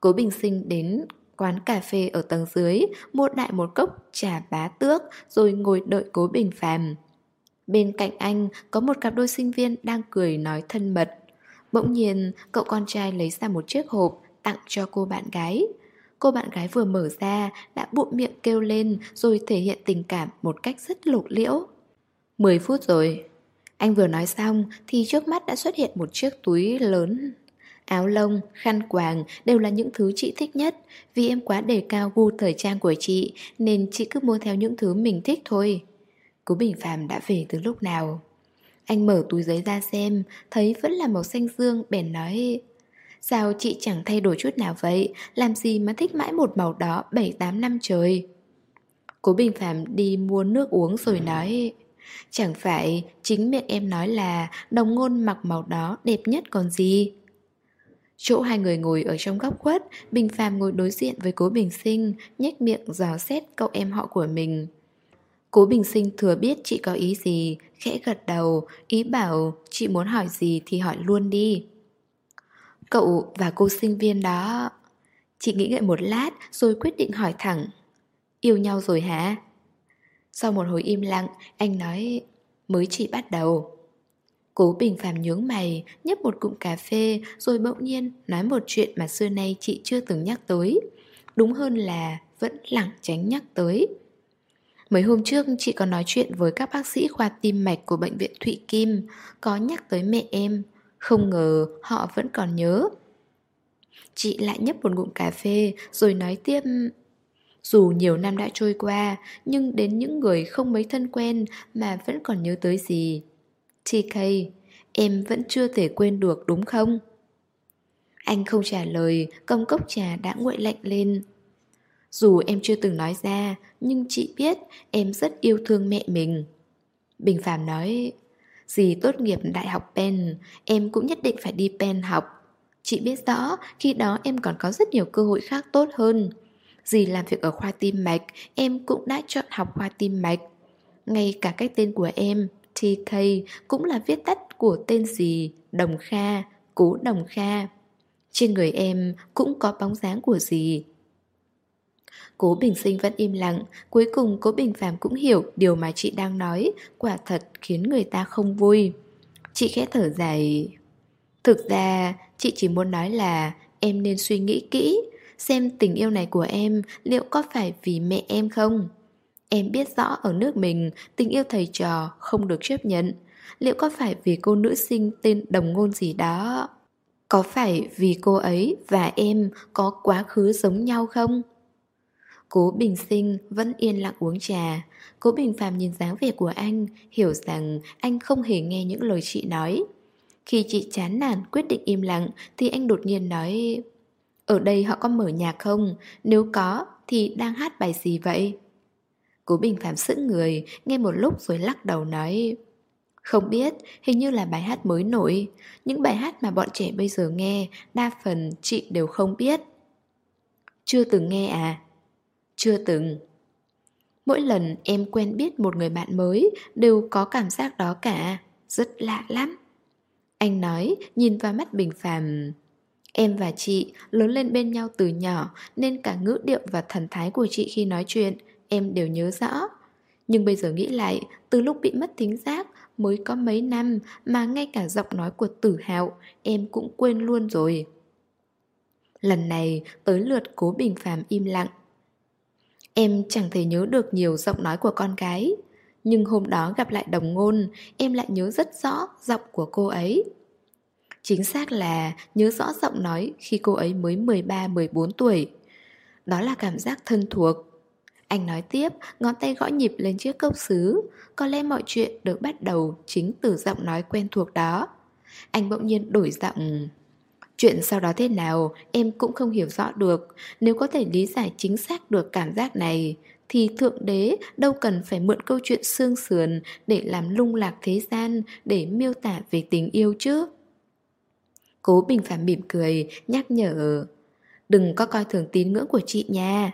Cố Bình Sinh đến quán cà phê ở tầng dưới, mua đại một cốc trà bá tước rồi ngồi đợi Cố Bình Phạm. Bên cạnh anh có một cặp đôi sinh viên đang cười nói thân mật. Bỗng nhiên, cậu con trai lấy ra một chiếc hộp tặng cho cô bạn gái. Cô bạn gái vừa mở ra đã bụng miệng kêu lên rồi thể hiện tình cảm một cách rất lục liễu. 10 phút rồi. Anh vừa nói xong thì trước mắt đã xuất hiện một chiếc túi lớn. Áo lông, khăn quàng đều là những thứ chị thích nhất Vì em quá đề cao gu thời trang của chị Nên chị cứ mua theo những thứ mình thích thôi Cố Bình Phạm đã về từ lúc nào Anh mở túi giấy ra xem, thấy vẫn là màu xanh dương, bèn nói Sao chị chẳng thay đổi chút nào vậy, làm gì mà thích mãi một màu đó 7-8 năm trời? Cố Bình Phạm đi mua nước uống rồi nói Chẳng phải chính miệng em nói là đồng ngôn mặc màu đó đẹp nhất còn gì? Chỗ hai người ngồi ở trong góc khuất Bình Phạm ngồi đối diện với cố Bình Sinh nhếch miệng dò xét cậu em họ của mình. Cố Bình Sinh thừa biết chị có ý gì Khẽ gật đầu Ý bảo chị muốn hỏi gì thì hỏi luôn đi. Cậu và cô sinh viên đó Chị nghĩ ngợi một lát rồi quyết định hỏi thẳng Yêu nhau rồi hả? Sau một hồi im lặng, anh nói mới chỉ bắt đầu. Cố Bình Phạm nhướng mày, nhấp một cụm cà phê rồi bỗng nhiên nói một chuyện mà xưa nay chị chưa từng nhắc tới. Đúng hơn là vẫn lẳng tránh nhắc tới. Mấy hôm trước chị có nói chuyện với các bác sĩ khoa tim mạch của bệnh viện Thụy Kim, có nhắc tới mẹ em. Không ngờ họ vẫn còn nhớ. Chị lại nhấp một ngụm cà phê rồi nói tiếp dù nhiều năm đã trôi qua, nhưng đến những người không mấy thân quen mà vẫn còn nhớ tới gì. TK, em vẫn chưa thể quên được đúng không? Anh không trả lời, công cốc trà đã nguội lạnh lên. Dù em chưa từng nói ra, nhưng chị biết em rất yêu thương mẹ mình. Bình Phạm nói, dì tốt nghiệp đại học Penn, em cũng nhất định phải đi Penn học. Chị biết rõ, khi đó em còn có rất nhiều cơ hội khác tốt hơn. Dì làm việc ở khoa tim mạch, em cũng đã chọn học khoa tim mạch. Ngay cả cái tên của em, TK, cũng là viết tắt của tên dì, Đồng Kha, Cố Đồng Kha. Trên người em cũng có bóng dáng của dì. Cố Bình Sinh vẫn im lặng, cuối cùng Cố Bình Phạm cũng hiểu điều mà chị đang nói, quả thật khiến người ta không vui. Chị khẽ thở dài. Thực ra, chị chỉ muốn nói là em nên suy nghĩ kỹ, xem tình yêu này của em liệu có phải vì mẹ em không? Em biết rõ ở nước mình tình yêu thầy trò không được chấp nhận. Liệu có phải vì cô nữ sinh tên đồng ngôn gì đó? Có phải vì cô ấy và em có quá khứ giống nhau không? Cố Bình Sinh vẫn yên lặng uống trà. Cố Bình Phạm nhìn dáng vẻ của anh, hiểu rằng anh không hề nghe những lời chị nói. Khi chị chán nản quyết định im lặng thì anh đột nhiên nói ở đây họ có mở nhạc không? Nếu có thì đang hát bài gì vậy? Cố Bình Phạm sững người, nghe một lúc rồi lắc đầu nói Không biết, hình như là bài hát mới nổi Những bài hát mà bọn trẻ bây giờ nghe, đa phần chị đều không biết Chưa từng nghe à? Chưa từng Mỗi lần em quen biết một người bạn mới đều có cảm giác đó cả Rất lạ lắm Anh nói, nhìn vào mắt Bình phàm Em và chị lớn lên bên nhau từ nhỏ nên cả ngữ điệu và thần thái của chị khi nói chuyện em đều nhớ rõ. Nhưng bây giờ nghĩ lại, từ lúc bị mất thính giác mới có mấy năm mà ngay cả giọng nói của tử hạo em cũng quên luôn rồi. Lần này tới lượt cố bình phàm im lặng. Em chẳng thể nhớ được nhiều giọng nói của con gái, nhưng hôm đó gặp lại đồng ngôn, em lại nhớ rất rõ giọng của cô ấy. Chính xác là nhớ rõ giọng nói khi cô ấy mới 13-14 tuổi. Đó là cảm giác thân thuộc. Anh nói tiếp, ngón tay gõ nhịp lên chiếc cốc sứ. Có lẽ mọi chuyện được bắt đầu chính từ giọng nói quen thuộc đó. Anh bỗng nhiên đổi giọng. Chuyện sau đó thế nào em cũng không hiểu rõ được. Nếu có thể lý giải chính xác được cảm giác này, thì Thượng Đế đâu cần phải mượn câu chuyện xương sườn để làm lung lạc thế gian, để miêu tả về tình yêu chứ. Cố Bình Phạm mỉm cười, nhắc nhở Đừng có coi thường tín ngưỡng của chị nha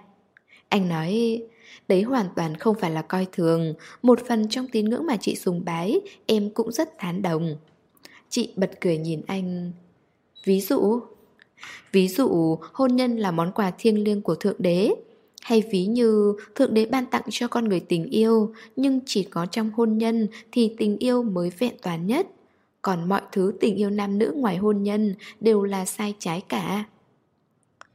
Anh nói Đấy hoàn toàn không phải là coi thường Một phần trong tín ngưỡng mà chị sùng bái Em cũng rất thán đồng Chị bật cười nhìn anh Ví dụ Ví dụ hôn nhân là món quà thiêng liêng của Thượng Đế Hay ví như Thượng Đế ban tặng cho con người tình yêu Nhưng chỉ có trong hôn nhân thì tình yêu mới vẹn toàn nhất còn mọi thứ tình yêu nam nữ ngoài hôn nhân đều là sai trái cả.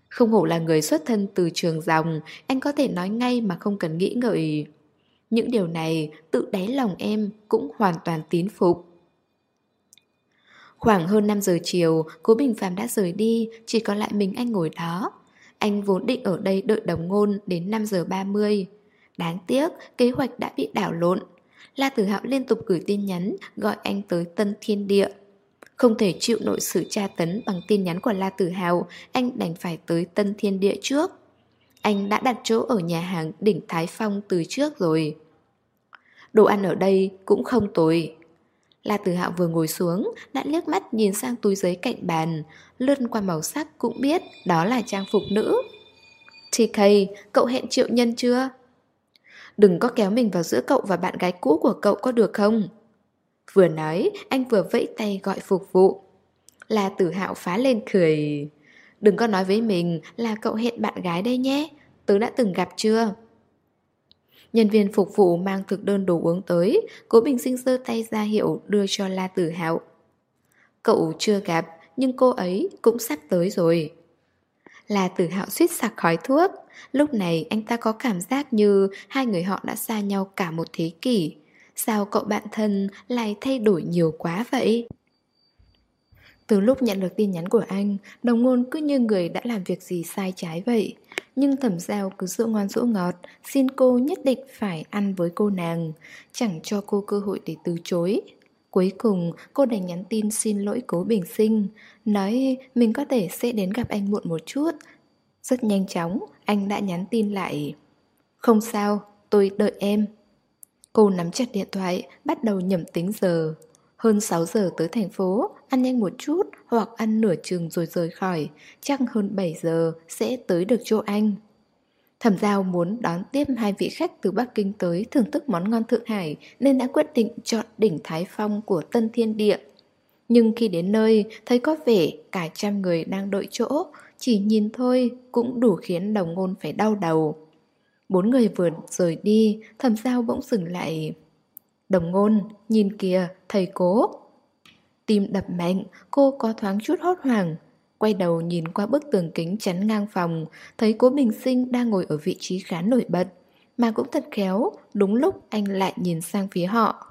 Không hổ là người xuất thân từ trường dòng, anh có thể nói ngay mà không cần nghĩ ngợi. Những điều này tự đáy lòng em cũng hoàn toàn tín phục. Khoảng hơn 5 giờ chiều, cố Bình Phạm đã rời đi, chỉ còn lại mình anh ngồi đó. Anh vốn định ở đây đợi đồng ngôn đến 5 giờ 30. Đáng tiếc, kế hoạch đã bị đảo lộn. La Tử Hạo liên tục gửi tin nhắn gọi anh tới Tân Thiên Địa. Không thể chịu nội sự tra tấn bằng tin nhắn của La Tử Hạo, anh đành phải tới Tân Thiên Địa trước. Anh đã đặt chỗ ở nhà hàng đỉnh Thái Phong từ trước rồi. Đồ ăn ở đây cũng không tồi. La Tử Hạo vừa ngồi xuống, đã liếc mắt nhìn sang túi giấy cạnh bàn, lướt qua màu sắc cũng biết đó là trang phục nữ. TK, cậu hẹn triệu nhân chưa? Đừng có kéo mình vào giữa cậu và bạn gái cũ của cậu có được không? Vừa nói, anh vừa vẫy tay gọi phục vụ. La Tử Hạo phá lên cười. Đừng có nói với mình là cậu hẹn bạn gái đây nhé, tớ đã từng gặp chưa? Nhân viên phục vụ mang thực đơn đồ uống tới, cố bình sinh giơ tay ra hiệu đưa cho La Tử Hạo. Cậu chưa gặp, nhưng cô ấy cũng sắp tới rồi. La Tử Hạo suýt sặc khói thuốc. Lúc này anh ta có cảm giác như hai người họ đã xa nhau cả một thế kỷ. Sao cậu bạn thân lại thay đổi nhiều quá vậy? Từ lúc nhận được tin nhắn của anh, đồng ngôn cứ như người đã làm việc gì sai trái vậy. Nhưng thẩm giao cứ dỗ ngon dỗ ngọt, xin cô nhất định phải ăn với cô nàng, chẳng cho cô cơ hội để từ chối. Cuối cùng, cô đành nhắn tin xin lỗi cố bình sinh, nói mình có thể sẽ đến gặp anh muộn một chút. Rất nhanh chóng, anh đã nhắn tin lại. Không sao, tôi đợi em. Cô nắm chặt điện thoại, bắt đầu nhẩm tính giờ. Hơn 6 giờ tới thành phố, ăn nhanh một chút hoặc ăn nửa chừng rồi rời khỏi, chắc hơn 7 giờ sẽ tới được chỗ anh. Thẩm Giao muốn đón tiếp hai vị khách từ Bắc Kinh tới thưởng thức món ngon Thượng Hải nên đã quyết định chọn đỉnh Thái Phong của Tân Thiên Địa. Nhưng khi đến nơi, thấy có vẻ cả trăm người đang đợi chỗ, chỉ nhìn thôi cũng đủ khiến đồng ngôn phải đau đầu. Bốn người vừa rời đi, thẩm Giao bỗng dừng lại. Đồng ngôn, nhìn kìa, thầy cố. Tim đập mạnh, cô có thoáng chút hốt hoảng. Quay đầu nhìn qua bức tường kính chắn ngang phòng, thấy cố bình sinh đang ngồi ở vị trí khá nổi bật. Mà cũng thật khéo, đúng lúc anh lại nhìn sang phía họ.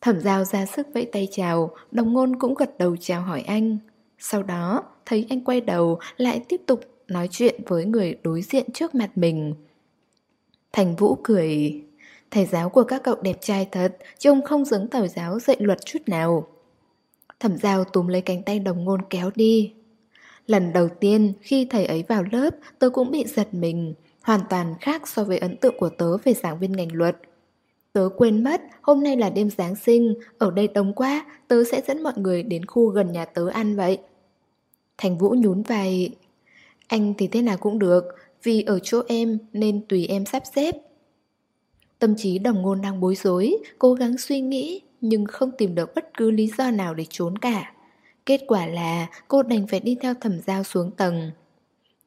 Thẩm giao ra sức vẫy tay chào, đồng ngôn cũng gật đầu chào hỏi anh. Sau đó, thấy anh quay đầu lại tiếp tục nói chuyện với người đối diện trước mặt mình. Thành Vũ cười... Thầy giáo của các cậu đẹp trai thật, trông không giống thầy giáo dạy luật chút nào. Thẩm giao túm lấy cánh tay đồng ngôn kéo đi. Lần đầu tiên khi thầy ấy vào lớp, tớ cũng bị giật mình, hoàn toàn khác so với ấn tượng của tớ về giảng viên ngành luật. Tớ quên mất, hôm nay là đêm Giáng sinh, ở đây đông quá, tớ sẽ dẫn mọi người đến khu gần nhà tớ ăn vậy. Thành Vũ nhún vai. Anh thì thế nào cũng được, vì ở chỗ em nên tùy em sắp xếp. Tâm trí đồng ngôn đang bối rối, cố gắng suy nghĩ nhưng không tìm được bất cứ lý do nào để trốn cả. Kết quả là cô đành phải đi theo thẩm giao xuống tầng.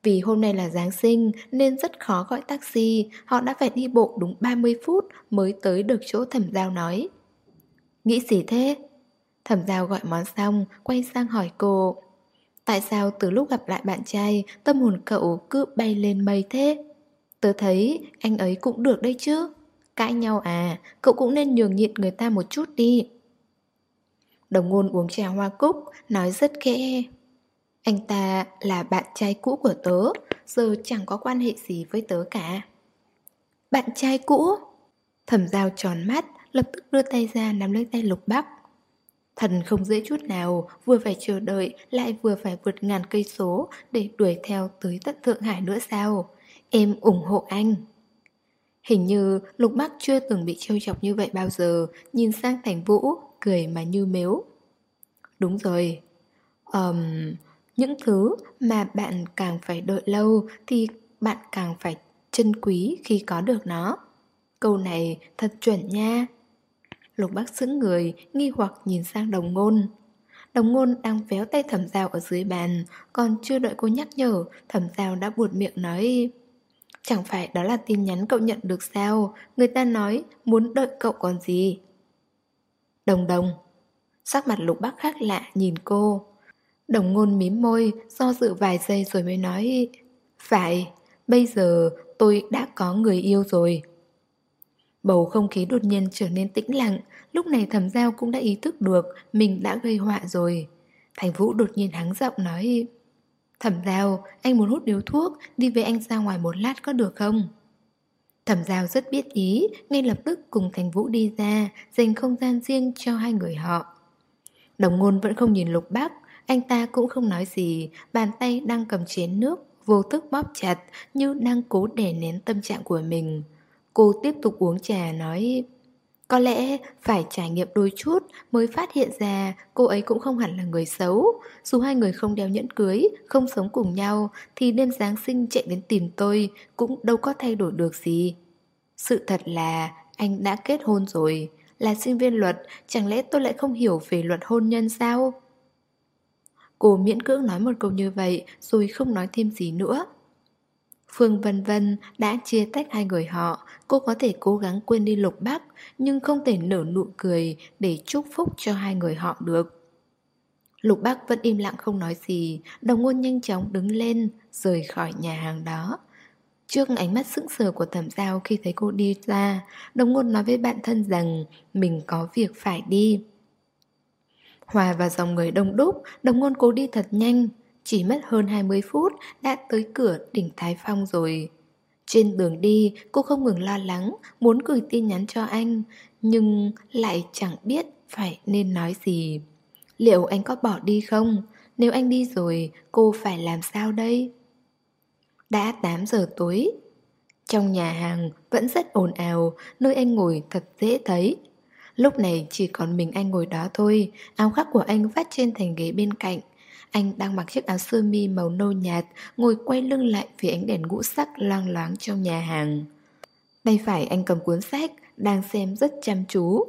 Vì hôm nay là Giáng sinh nên rất khó gọi taxi, họ đã phải đi bộ đúng 30 phút mới tới được chỗ thẩm giao nói. Nghĩ gì thế? Thẩm giao gọi món xong, quay sang hỏi cô. Tại sao từ lúc gặp lại bạn trai, tâm hồn cậu cứ bay lên mây thế? Tớ thấy anh ấy cũng được đây chứ. Cãi nhau à, cậu cũng nên nhường nhịn người ta một chút đi. Đồng ngôn uống trà hoa cúc, nói rất khẽ. Anh ta là bạn trai cũ của tớ, giờ chẳng có quan hệ gì với tớ cả. Bạn trai cũ? Thẩm dao tròn mắt, lập tức đưa tay ra nắm lấy tay lục bắc. Thần không dễ chút nào, vừa phải chờ đợi, lại vừa phải vượt ngàn cây số để đuổi theo tới tận Thượng Hải nữa sao? Em ủng hộ anh. Hình như Lục Bắc chưa từng bị trêu chọc như vậy bao giờ, nhìn sang Thành Vũ, cười mà như mếu. Đúng rồi, um, những thứ mà bạn càng phải đợi lâu thì bạn càng phải trân quý khi có được nó. Câu này thật chuẩn nha. Lục Bắc sững người, nghi hoặc nhìn sang đồng ngôn. Đồng ngôn đang véo tay thẩm dao ở dưới bàn, còn chưa đợi cô nhắc nhở, thẩm dao đã buột miệng nói... Chẳng phải đó là tin nhắn cậu nhận được sao? Người ta nói, muốn đợi cậu còn gì? Đồng đồng. Sắc mặt lục bác khác lạ nhìn cô. Đồng ngôn mím môi, Do dự vài giây rồi mới nói, Phải, Bây giờ tôi đã có người yêu rồi. Bầu không khí đột nhiên trở nên tĩnh lặng, Lúc này thầm giao cũng đã ý thức được Mình đã gây họa rồi. Thành Vũ đột nhiên hắng giọng nói Thẩm giao, anh muốn hút điếu thuốc, đi với anh ra ngoài một lát có được không? Thẩm giao rất biết ý, ngay lập tức cùng Thành Vũ đi ra, dành không gian riêng cho hai người họ. Đồng ngôn vẫn không nhìn lục bác, anh ta cũng không nói gì, bàn tay đang cầm chén nước, vô thức bóp chặt như đang cố đè nén tâm trạng của mình. Cô tiếp tục uống trà nói có lẽ phải trải nghiệm đôi chút mới phát hiện ra cô ấy cũng không hẳn là người xấu. Dù hai người không đeo nhẫn cưới, không sống cùng nhau Thì đêm Giáng sinh chạy đến tìm tôi cũng đâu có thay đổi được gì. Sự thật là anh đã kết hôn rồi. Là sinh viên luật, chẳng lẽ tôi lại không hiểu về luật hôn nhân sao? Cô miễn cưỡng nói một câu như vậy rồi không nói thêm gì nữa. Phương Vân Vân đã chia tách hai người họ, cô có thể cố gắng quên đi Lục Bắc, nhưng không thể nở nụ cười để chúc phúc cho hai người họ được. Lục Bắc vẫn im lặng không nói gì, đồng ngôn nhanh chóng đứng lên, rời khỏi nhà hàng đó. Trước ánh mắt sững sờ của thẩm giao khi thấy cô đi ra, đồng ngôn nói với bạn thân rằng mình có việc phải đi. Hòa vào dòng người đông đúc, đồng ngôn cố đi thật nhanh, chỉ mất hơn 20 phút đã tới cửa đỉnh Thái Phong rồi. Trên đường đi, cô không ngừng lo lắng, muốn gửi tin nhắn cho anh, nhưng lại chẳng biết phải nên nói gì. Liệu anh có bỏ đi không? Nếu anh đi rồi, cô phải làm sao đây? Đã 8 giờ tối. Trong nhà hàng vẫn rất ồn ào, nơi anh ngồi thật dễ thấy. Lúc này chỉ còn mình anh ngồi đó thôi, áo khoác của anh vắt trên thành ghế bên cạnh. Anh đang mặc chiếc áo sơ mi màu nâu nhạt, ngồi quay lưng lại phía ánh đèn ngũ sắc loang loáng trong nhà hàng. Tay phải anh cầm cuốn sách, đang xem rất chăm chú.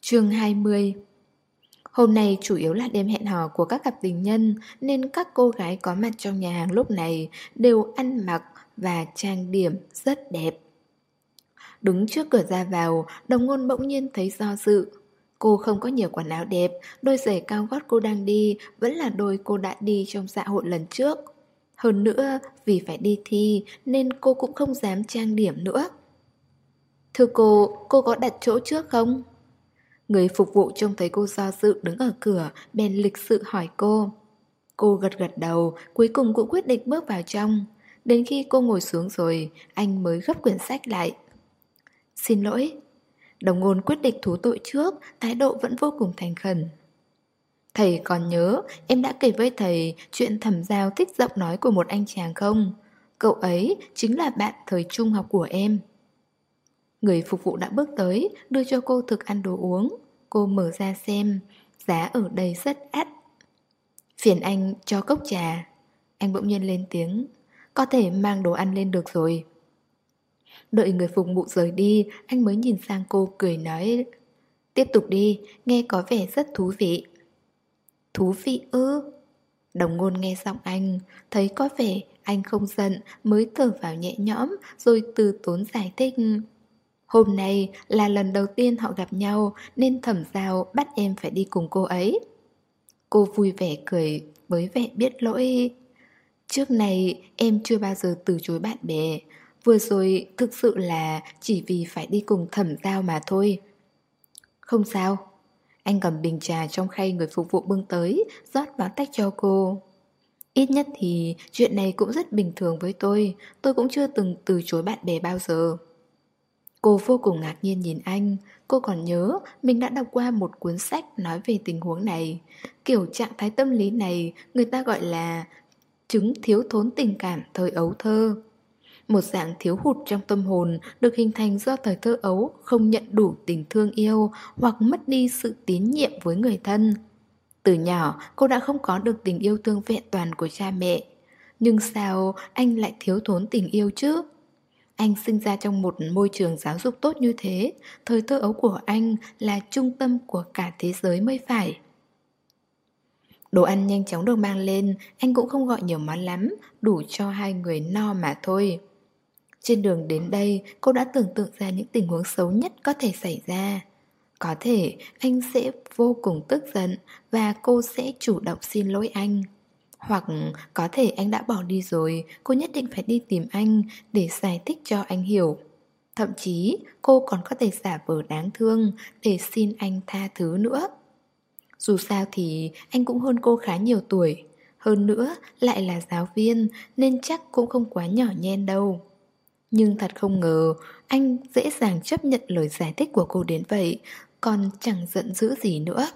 chương 20 Hôm nay chủ yếu là đêm hẹn hò của các cặp tình nhân nên các cô gái có mặt trong nhà hàng lúc này đều ăn mặc và trang điểm rất đẹp. Đứng trước cửa ra vào, đồng ngôn bỗng nhiên thấy do dự. Cô không có nhiều quần áo đẹp, đôi giày cao gót cô đang đi vẫn là đôi cô đã đi trong dạ hội lần trước. Hơn nữa, vì phải đi thi nên cô cũng không dám trang điểm nữa. Thưa cô, cô có đặt chỗ trước không? Người phục vụ trông thấy cô do dự đứng ở cửa, bèn lịch sự hỏi cô. Cô gật gật đầu, cuối cùng cũng quyết định bước vào trong. Đến khi cô ngồi xuống rồi, anh mới gấp quyển sách lại. Xin lỗi, Đồng ngôn quyết định thú tội trước, thái độ vẫn vô cùng thành khẩn. Thầy còn nhớ, em đã kể với thầy chuyện thẩm giao thích giọng nói của một anh chàng không? Cậu ấy chính là bạn thời trung học của em. Người phục vụ đã bước tới, đưa cho cô thực ăn đồ uống. Cô mở ra xem, giá ở đây rất ắt Phiền anh cho cốc trà. Anh bỗng nhiên lên tiếng, có thể mang đồ ăn lên được rồi. Đợi người phục vụ rời đi, anh mới nhìn sang cô cười nói Tiếp tục đi, nghe có vẻ rất thú vị Thú vị ư? Đồng ngôn nghe giọng anh, thấy có vẻ anh không giận mới thở vào nhẹ nhõm rồi từ tốn giải thích Hôm nay là lần đầu tiên họ gặp nhau nên thẩm giao bắt em phải đi cùng cô ấy Cô vui vẻ cười với vẻ biết lỗi Trước này em chưa bao giờ từ chối bạn bè Vừa rồi thực sự là chỉ vì phải đi cùng thẩm giao mà thôi. Không sao. Anh cầm bình trà trong khay người phục vụ bưng tới, rót vào tách cho cô. Ít nhất thì chuyện này cũng rất bình thường với tôi. Tôi cũng chưa từng từ chối bạn bè bao giờ. Cô vô cùng ngạc nhiên nhìn anh. Cô còn nhớ mình đã đọc qua một cuốn sách nói về tình huống này. Kiểu trạng thái tâm lý này người ta gọi là chứng thiếu thốn tình cảm thời ấu thơ một dạng thiếu hụt trong tâm hồn được hình thành do thời thơ ấu không nhận đủ tình thương yêu hoặc mất đi sự tín nhiệm với người thân. Từ nhỏ, cô đã không có được tình yêu thương vẹn toàn của cha mẹ. Nhưng sao anh lại thiếu thốn tình yêu chứ? Anh sinh ra trong một môi trường giáo dục tốt như thế, thời thơ ấu của anh là trung tâm của cả thế giới mới phải. Đồ ăn nhanh chóng được mang lên, anh cũng không gọi nhiều món lắm, đủ cho hai người no mà thôi. Trên đường đến đây, cô đã tưởng tượng ra những tình huống xấu nhất có thể xảy ra. Có thể anh sẽ vô cùng tức giận và cô sẽ chủ động xin lỗi anh. Hoặc có thể anh đã bỏ đi rồi, cô nhất định phải đi tìm anh để giải thích cho anh hiểu. Thậm chí cô còn có thể giả vờ đáng thương để xin anh tha thứ nữa. Dù sao thì anh cũng hơn cô khá nhiều tuổi. Hơn nữa, lại là giáo viên nên chắc cũng không quá nhỏ nhen đâu. Nhưng thật không ngờ, anh dễ dàng chấp nhận lời giải thích của cô đến vậy, còn chẳng giận dữ gì nữa.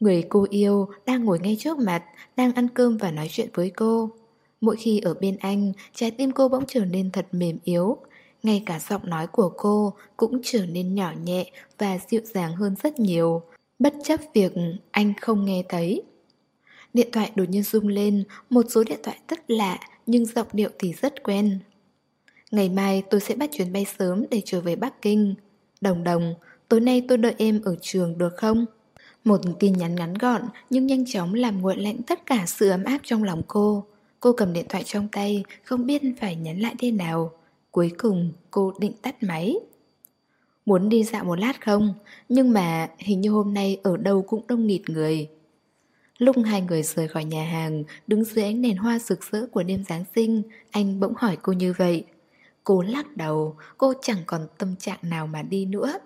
Người cô yêu đang ngồi ngay trước mặt, đang ăn cơm và nói chuyện với cô. Mỗi khi ở bên anh, trái tim cô bỗng trở nên thật mềm yếu. Ngay cả giọng nói của cô cũng trở nên nhỏ nhẹ và dịu dàng hơn rất nhiều, bất chấp việc anh không nghe thấy. Điện thoại đột nhiên rung lên, một số điện thoại rất lạ nhưng giọng điệu thì rất quen. Ngày mai tôi sẽ bắt chuyến bay sớm để trở về Bắc Kinh. Đồng đồng, tối nay tôi đợi em ở trường được không? Một tin nhắn ngắn gọn nhưng nhanh chóng làm nguội lạnh tất cả sự ấm áp trong lòng cô. Cô cầm điện thoại trong tay, không biết phải nhắn lại thế nào. Cuối cùng, cô định tắt máy. Muốn đi dạo một lát không? Nhưng mà hình như hôm nay ở đâu cũng đông nghịt người. Lúc hai người rời khỏi nhà hàng, đứng dưới ánh đèn hoa rực rỡ của đêm Giáng sinh, anh bỗng hỏi cô như vậy. Cô lắc đầu, cô chẳng còn tâm trạng nào mà đi nữa.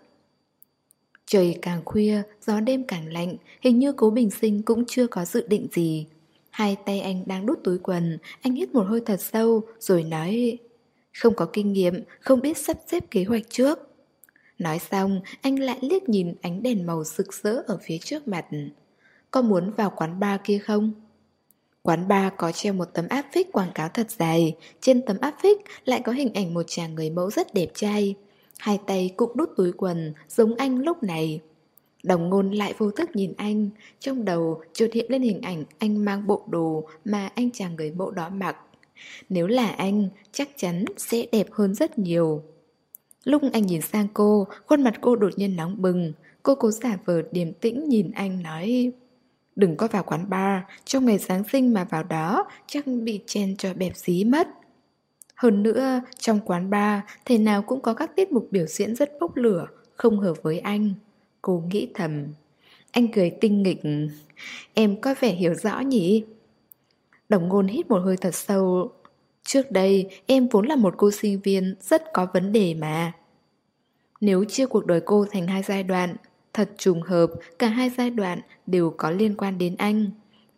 Trời càng khuya, gió đêm càng lạnh, hình như cố bình sinh cũng chưa có dự định gì. Hai tay anh đang đút túi quần, anh hít một hơi thật sâu, rồi nói Không có kinh nghiệm, không biết sắp xếp kế hoạch trước. Nói xong, anh lại liếc nhìn ánh đèn màu rực rỡ ở phía trước mặt. Có muốn vào quán bar kia không? Quán bar có treo một tấm áp phích quảng cáo thật dài, trên tấm áp phích lại có hình ảnh một chàng người mẫu rất đẹp trai. Hai tay cũng đút túi quần, giống anh lúc này. Đồng ngôn lại vô thức nhìn anh, trong đầu chợt hiện lên hình ảnh anh mang bộ đồ mà anh chàng người mẫu đó mặc. Nếu là anh, chắc chắn sẽ đẹp hơn rất nhiều. Lúc anh nhìn sang cô, khuôn mặt cô đột nhiên nóng bừng. Cô cố giả vờ điềm tĩnh nhìn anh nói Đừng có vào quán bar, trong ngày Giáng sinh mà vào đó chắc bị chen cho bẹp dí mất. Hơn nữa, trong quán bar, thể nào cũng có các tiết mục biểu diễn rất bốc lửa, không hợp với anh. Cô nghĩ thầm. Anh cười tinh nghịch. Em có vẻ hiểu rõ nhỉ? Đồng ngôn hít một hơi thật sâu. Trước đây, em vốn là một cô sinh viên rất có vấn đề mà. Nếu chia cuộc đời cô thành hai giai đoạn, thật trùng hợp, cả hai giai đoạn đều có liên quan đến anh.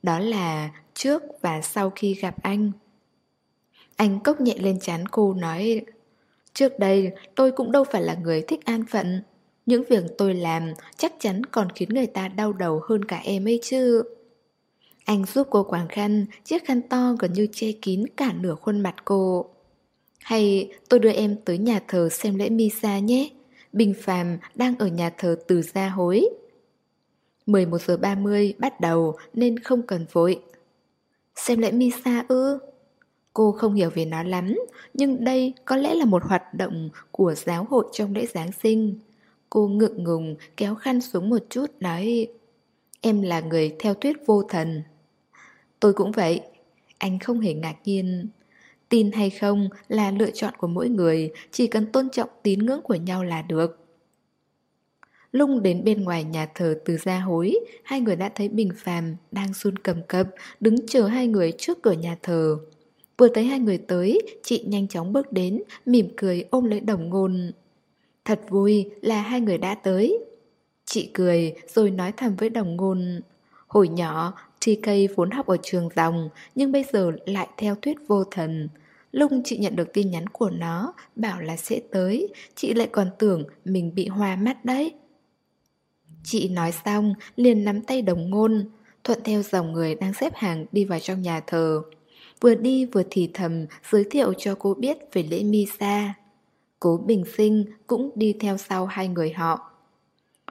Đó là trước và sau khi gặp anh. Anh cốc nhẹ lên chán cô nói, Trước đây, tôi cũng đâu phải là người thích an phận Những việc tôi làm chắc chắn còn khiến người ta đau đầu hơn cả em ấy chứ Anh giúp cô quàng khăn, Chiếc khăn to gần như che kín cả nửa khuôn mặt cô Hay, tôi đưa em tới nhà thờ xem lễ Misa nhé Bình Phàm đang ở nhà thờ từ gia hối 11 giờ 30 bắt đầu nên không cần vội Xem lễ Misa ư? Cô không hiểu về nó lắm, nhưng đây có lẽ là một hoạt động của giáo hội trong lễ Giáng sinh. Cô ngượng ngùng kéo khăn xuống một chút nói Em là người theo thuyết vô thần. Tôi cũng vậy. Anh không hề ngạc nhiên. Tin hay không là lựa chọn của mỗi người, chỉ cần tôn trọng tín ngưỡng của nhau là được. Lung đến bên ngoài nhà thờ từ gia hối, hai người đã thấy Bình Phàm đang run cầm cập, đứng chờ hai người trước cửa nhà thờ. Vừa thấy hai người tới, chị nhanh chóng bước đến, mỉm cười ôm lấy đồng ngôn. Thật vui là hai người đã tới. Chị cười rồi nói thầm với đồng ngôn. Hồi nhỏ, TK vốn học ở trường dòng, nhưng bây giờ lại theo thuyết vô thần. Lúc chị nhận được tin nhắn của nó, bảo là sẽ tới, chị lại còn tưởng mình bị hoa mắt đấy. Chị nói xong, liền nắm tay đồng ngôn, thuận theo dòng người đang xếp hàng đi vào trong nhà thờ vừa đi vừa thì thầm giới thiệu cho cô biết về lễ Misa. Cố Bình Sinh cũng đi theo sau hai người họ.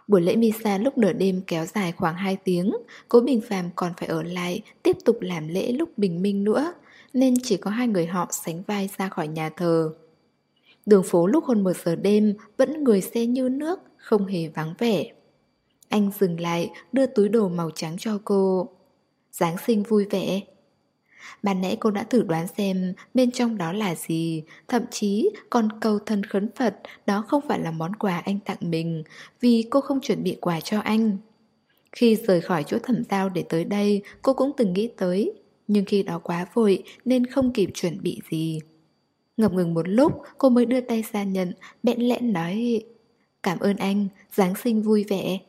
Buổi lễ Misa lúc nửa đêm kéo dài khoảng 2 tiếng, Cố Bình Phàm còn phải ở lại tiếp tục làm lễ lúc bình minh nữa, nên chỉ có hai người họ sánh vai ra khỏi nhà thờ. Đường phố lúc hơn một giờ đêm vẫn người xe như nước, không hề vắng vẻ. Anh dừng lại, đưa túi đồ màu trắng cho cô. Giáng sinh vui vẻ, Ban nãy cô đã thử đoán xem bên trong đó là gì, thậm chí còn cầu thân khấn Phật đó không phải là món quà anh tặng mình, vì cô không chuẩn bị quà cho anh. Khi rời khỏi chỗ thẩm giao để tới đây, cô cũng từng nghĩ tới, nhưng khi đó quá vội nên không kịp chuẩn bị gì. Ngập ngừng một lúc, cô mới đưa tay ra nhận, bẽn lẽn nói Cảm ơn anh, Giáng sinh vui vẻ.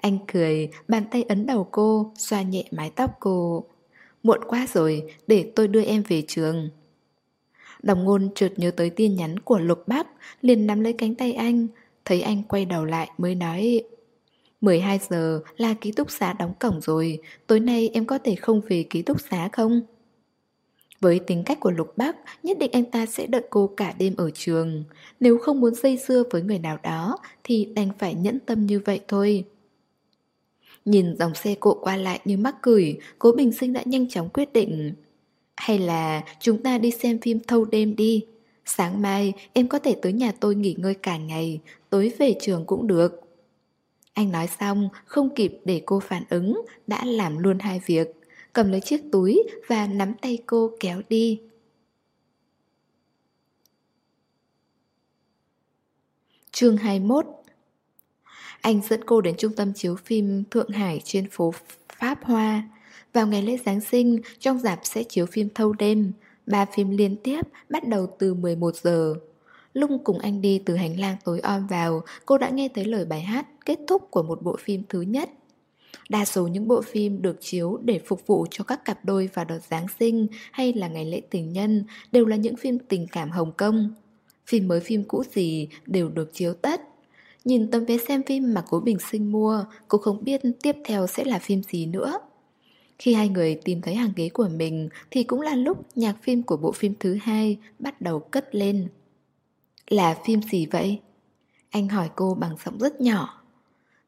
Anh cười, bàn tay ấn đầu cô, xoa nhẹ mái tóc cô. Muộn quá rồi, để tôi đưa em về trường. Đồng ngôn chợt nhớ tới tin nhắn của Lục Bắc, liền nắm lấy cánh tay anh, thấy anh quay đầu lại mới nói 12 giờ là ký túc xá đóng cổng rồi, tối nay em có thể không về ký túc xá không? Với tính cách của Lục Bắc, nhất định anh ta sẽ đợi cô cả đêm ở trường. Nếu không muốn dây dưa với người nào đó, thì đành phải nhẫn tâm như vậy thôi. Nhìn dòng xe cộ qua lại như mắc cười, cố bình sinh đã nhanh chóng quyết định. Hay là chúng ta đi xem phim thâu đêm đi. Sáng mai em có thể tới nhà tôi nghỉ ngơi cả ngày, tối về trường cũng được. Anh nói xong, không kịp để cô phản ứng, đã làm luôn hai việc. Cầm lấy chiếc túi và nắm tay cô kéo đi. Chương 21 Anh dẫn cô đến trung tâm chiếu phim Thượng Hải trên phố Pháp Hoa. Vào ngày lễ Giáng sinh, trong dạp sẽ chiếu phim thâu đêm. Ba phim liên tiếp bắt đầu từ 11 giờ. Lung cùng anh đi từ hành lang tối om vào, cô đã nghe thấy lời bài hát kết thúc của một bộ phim thứ nhất. Đa số những bộ phim được chiếu để phục vụ cho các cặp đôi vào đợt Giáng sinh hay là ngày lễ tình nhân đều là những phim tình cảm Hồng Kông. Phim mới phim cũ gì đều được chiếu tất. Nhìn tấm vé xem phim mà cố bình sinh mua, cô không biết tiếp theo sẽ là phim gì nữa. Khi hai người tìm thấy hàng ghế của mình thì cũng là lúc nhạc phim của bộ phim thứ hai bắt đầu cất lên. Là phim gì vậy? Anh hỏi cô bằng giọng rất nhỏ.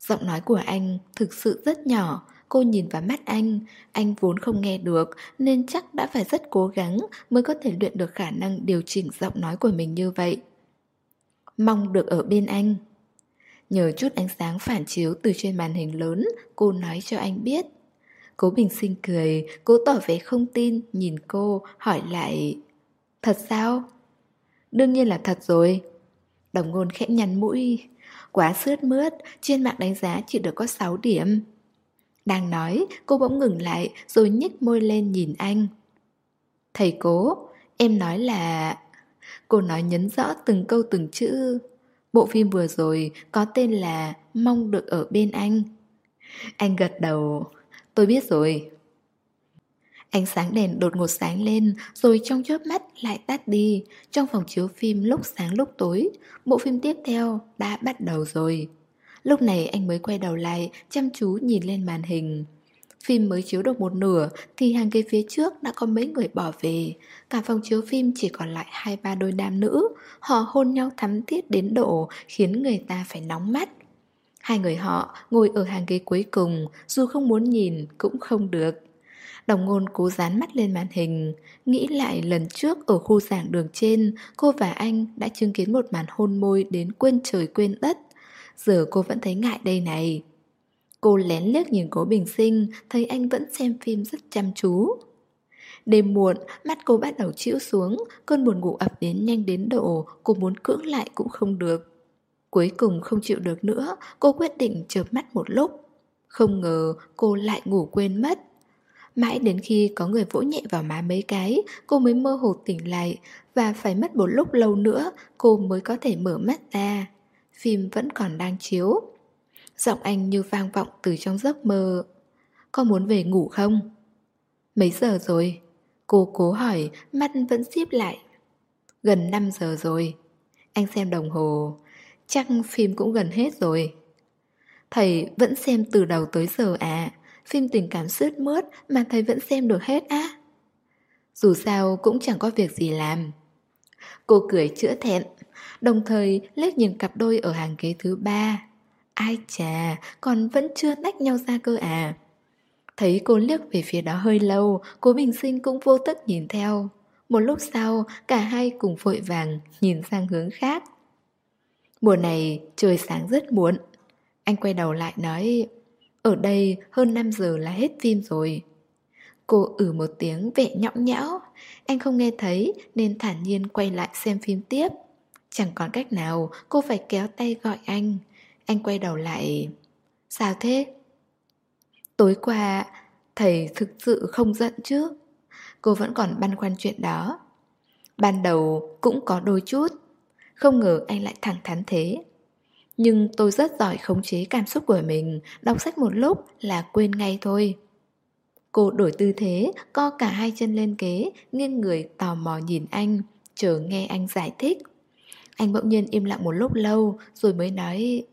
Giọng nói của anh thực sự rất nhỏ, cô nhìn vào mắt anh, anh vốn không nghe được nên chắc đã phải rất cố gắng mới có thể luyện được khả năng điều chỉnh giọng nói của mình như vậy. Mong được ở bên anh. Nhờ chút ánh sáng phản chiếu từ trên màn hình lớn, cô nói cho anh biết. Cố Bình Sinh cười, cố tỏ vẻ không tin, nhìn cô, hỏi lại Thật sao? Đương nhiên là thật rồi. Đồng ngôn khẽ nhăn mũi. Quá sướt mướt, trên mạng đánh giá chỉ được có 6 điểm. Đang nói, cô bỗng ngừng lại rồi nhích môi lên nhìn anh. Thầy cố, em nói là... Cô nói nhấn rõ từng câu từng chữ. Bộ phim vừa rồi có tên là Mong được ở bên anh. Anh gật đầu. Tôi biết rồi. Ánh sáng đèn đột ngột sáng lên, Rồi trong chớp mắt lại tắt đi. Trong phòng chiếu phim lúc sáng lúc tối, Bộ phim tiếp theo đã bắt đầu rồi. Lúc này anh mới quay đầu lại, Chăm chú nhìn lên màn hình. Phim mới chiếu được một nửa, Thì hàng ghế phía trước đã có mấy người bỏ về. Cả phòng chiếu phim chỉ còn lại hai ba đôi nam nữ, Họ hôn nhau thắm thiết đến độ, Khiến người ta phải nóng mắt. Hai người họ ngồi ở hàng ghế cuối cùng, Dù không muốn nhìn cũng không được. Đồng ngôn cố dán mắt lên màn hình Nghĩ lại lần trước ở khu giảng đường trên Cô và anh đã chứng kiến một màn hôn môi đến quên trời quên đất. Giờ cô vẫn thấy ngại đây này. Cô lén liếc nhìn cố bình sinh Thấy anh vẫn xem phim rất chăm chú. Đêm muộn, mắt cô bắt đầu chịu xuống Cơn buồn ngủ ập đến nhanh đến độ Cô muốn cưỡng lại cũng không được. Cuối cùng không chịu được nữa Cô quyết định chợp mắt một lúc. Không ngờ cô lại ngủ quên mất. Mãi đến khi có người vỗ nhẹ vào má mấy cái, cô mới mơ hồ tỉnh lại và phải mất một lúc lâu nữa cô mới có thể mở mắt ra. Phim vẫn còn đang chiếu. Giọng anh như vang vọng từ trong giấc mơ. Có muốn về ngủ không? Mấy giờ rồi? Cô cố hỏi, mắt vẫn xíp lại. Gần 5 giờ rồi. Anh xem đồng hồ. Chắc phim cũng gần hết rồi. Thầy vẫn xem từ đầu tới giờ à? Phim tình cảm sướt mướt mà thầy vẫn xem được hết á. Dù sao cũng chẳng có việc gì làm. Cô cười chữa thẹn, đồng thời liếc nhìn cặp đôi ở hàng ghế thứ ba. Ai chà, còn vẫn chưa tách nhau ra cơ à. Thấy cô liếc về phía đó hơi lâu, cố bình sinh cũng vô thức nhìn theo. Một lúc sau, cả hai cùng vội vàng nhìn sang hướng khác. Mùa này trời sáng rất muộn. Anh quay đầu lại nói ở đây hơn 5 giờ là hết phim rồi. Cô ử một tiếng vẻ nhõng nhẽo. Anh không nghe thấy nên thản nhiên quay lại xem phim tiếp. Chẳng còn cách nào, cô phải kéo tay gọi anh. Anh quay đầu lại. Sao thế? Tối qua, thầy thực sự không giận chứ? Cô vẫn còn băn khoăn chuyện đó. Ban đầu cũng có đôi chút. Không ngờ anh lại thẳng thắn thế nhưng tôi rất giỏi khống chế cảm xúc của mình Đọc sách một lúc là quên ngay thôi Cô đổi tư thế, co cả hai chân lên kế, nghiêng người tò mò nhìn anh, chờ nghe anh giải thích. Anh bỗng nhiên im lặng một lúc lâu, rồi mới nói...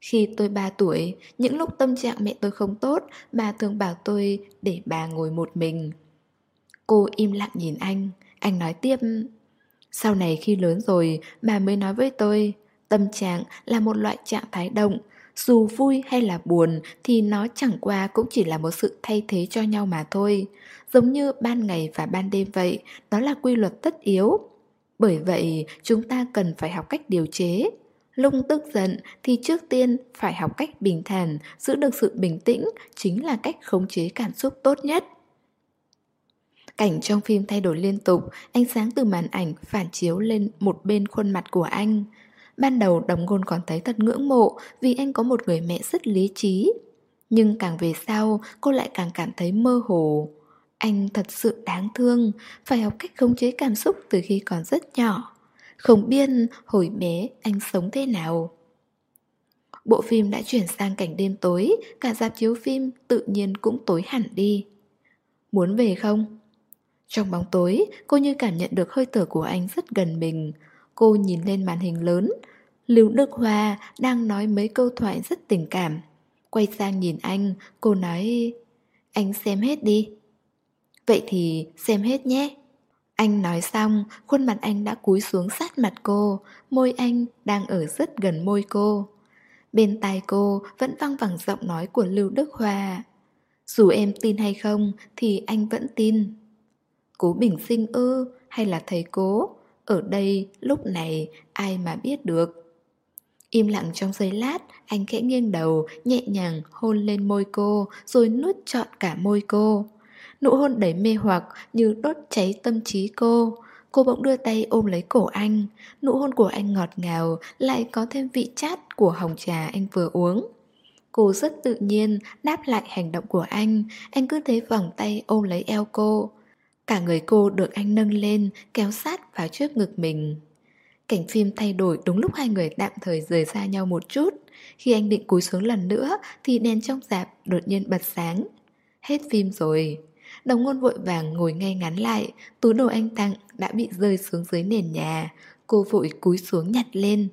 Khi tôi 3 tuổi, những lúc tâm trạng mẹ tôi không tốt, bà thường bảo tôi để bà ngồi một mình. Cô im lặng nhìn anh, anh nói tiếp... Sau này khi lớn rồi, bà mới nói với tôi, tâm trạng là một loại trạng thái động, dù vui hay là buồn thì nó chẳng qua cũng chỉ là một sự thay thế cho nhau mà thôi. Giống như ban ngày và ban đêm vậy, đó là quy luật tất yếu. Bởi vậy, chúng ta cần phải học cách điều chế. Lúc tức giận thì trước tiên phải học cách bình thản, giữ được sự bình tĩnh chính là cách khống chế cảm xúc tốt nhất. Cảnh trong phim thay đổi liên tục, ánh sáng từ màn ảnh phản chiếu lên một bên khuôn mặt của anh. Ban đầu đồng ngôn còn thấy thật ngưỡng mộ vì anh có một người mẹ rất lý trí. Nhưng càng về sau, cô lại càng cảm thấy mơ hồ. Anh thật sự đáng thương, phải học cách khống chế cảm xúc từ khi còn rất nhỏ. Không biết hồi bé anh sống thế nào. Bộ phim đã chuyển sang cảnh đêm tối, cả dạp chiếu phim tự nhiên cũng tối hẳn đi. Muốn về không? Trong bóng tối, cô như cảm nhận được hơi thở của anh rất gần mình. Cô nhìn lên màn hình lớn. Lưu Đức Hoa đang nói mấy câu thoại rất tình cảm. Quay sang nhìn anh, cô nói Anh xem hết đi. Vậy thì xem hết nhé. Anh nói xong, khuôn mặt anh đã cúi xuống sát mặt cô, môi anh đang ở rất gần môi cô. Bên tai cô vẫn văng vẳng giọng nói của Lưu Đức Hoa. Dù em tin hay không thì anh vẫn tin. Cố bình sinh ư hay là thầy cố? Ở đây lúc này ai mà biết được. Im lặng trong giây lát, anh khẽ nghiêng đầu, nhẹ nhàng hôn lên môi cô, rồi nuốt trọn cả môi cô. Nụ hôn đầy mê hoặc như đốt cháy tâm trí cô. Cô bỗng đưa tay ôm lấy cổ anh. Nụ hôn của anh ngọt ngào, lại có thêm vị chát của hồng trà anh vừa uống. Cô rất tự nhiên đáp lại hành động của anh, anh cứ thế vòng tay ôm lấy eo cô. Cả người cô được anh nâng lên, kéo sát vào trước ngực mình. Cảnh phim thay đổi đúng lúc hai người tạm thời rời xa nhau một chút. Khi anh định cúi xuống lần nữa thì đèn trong dạp đột nhiên bật sáng. Hết phim rồi. Đồng ngôn vội vàng ngồi ngay ngắn lại, túi đồ anh tặng đã bị rơi xuống dưới nền nhà. Cô vội cúi xuống nhặt lên.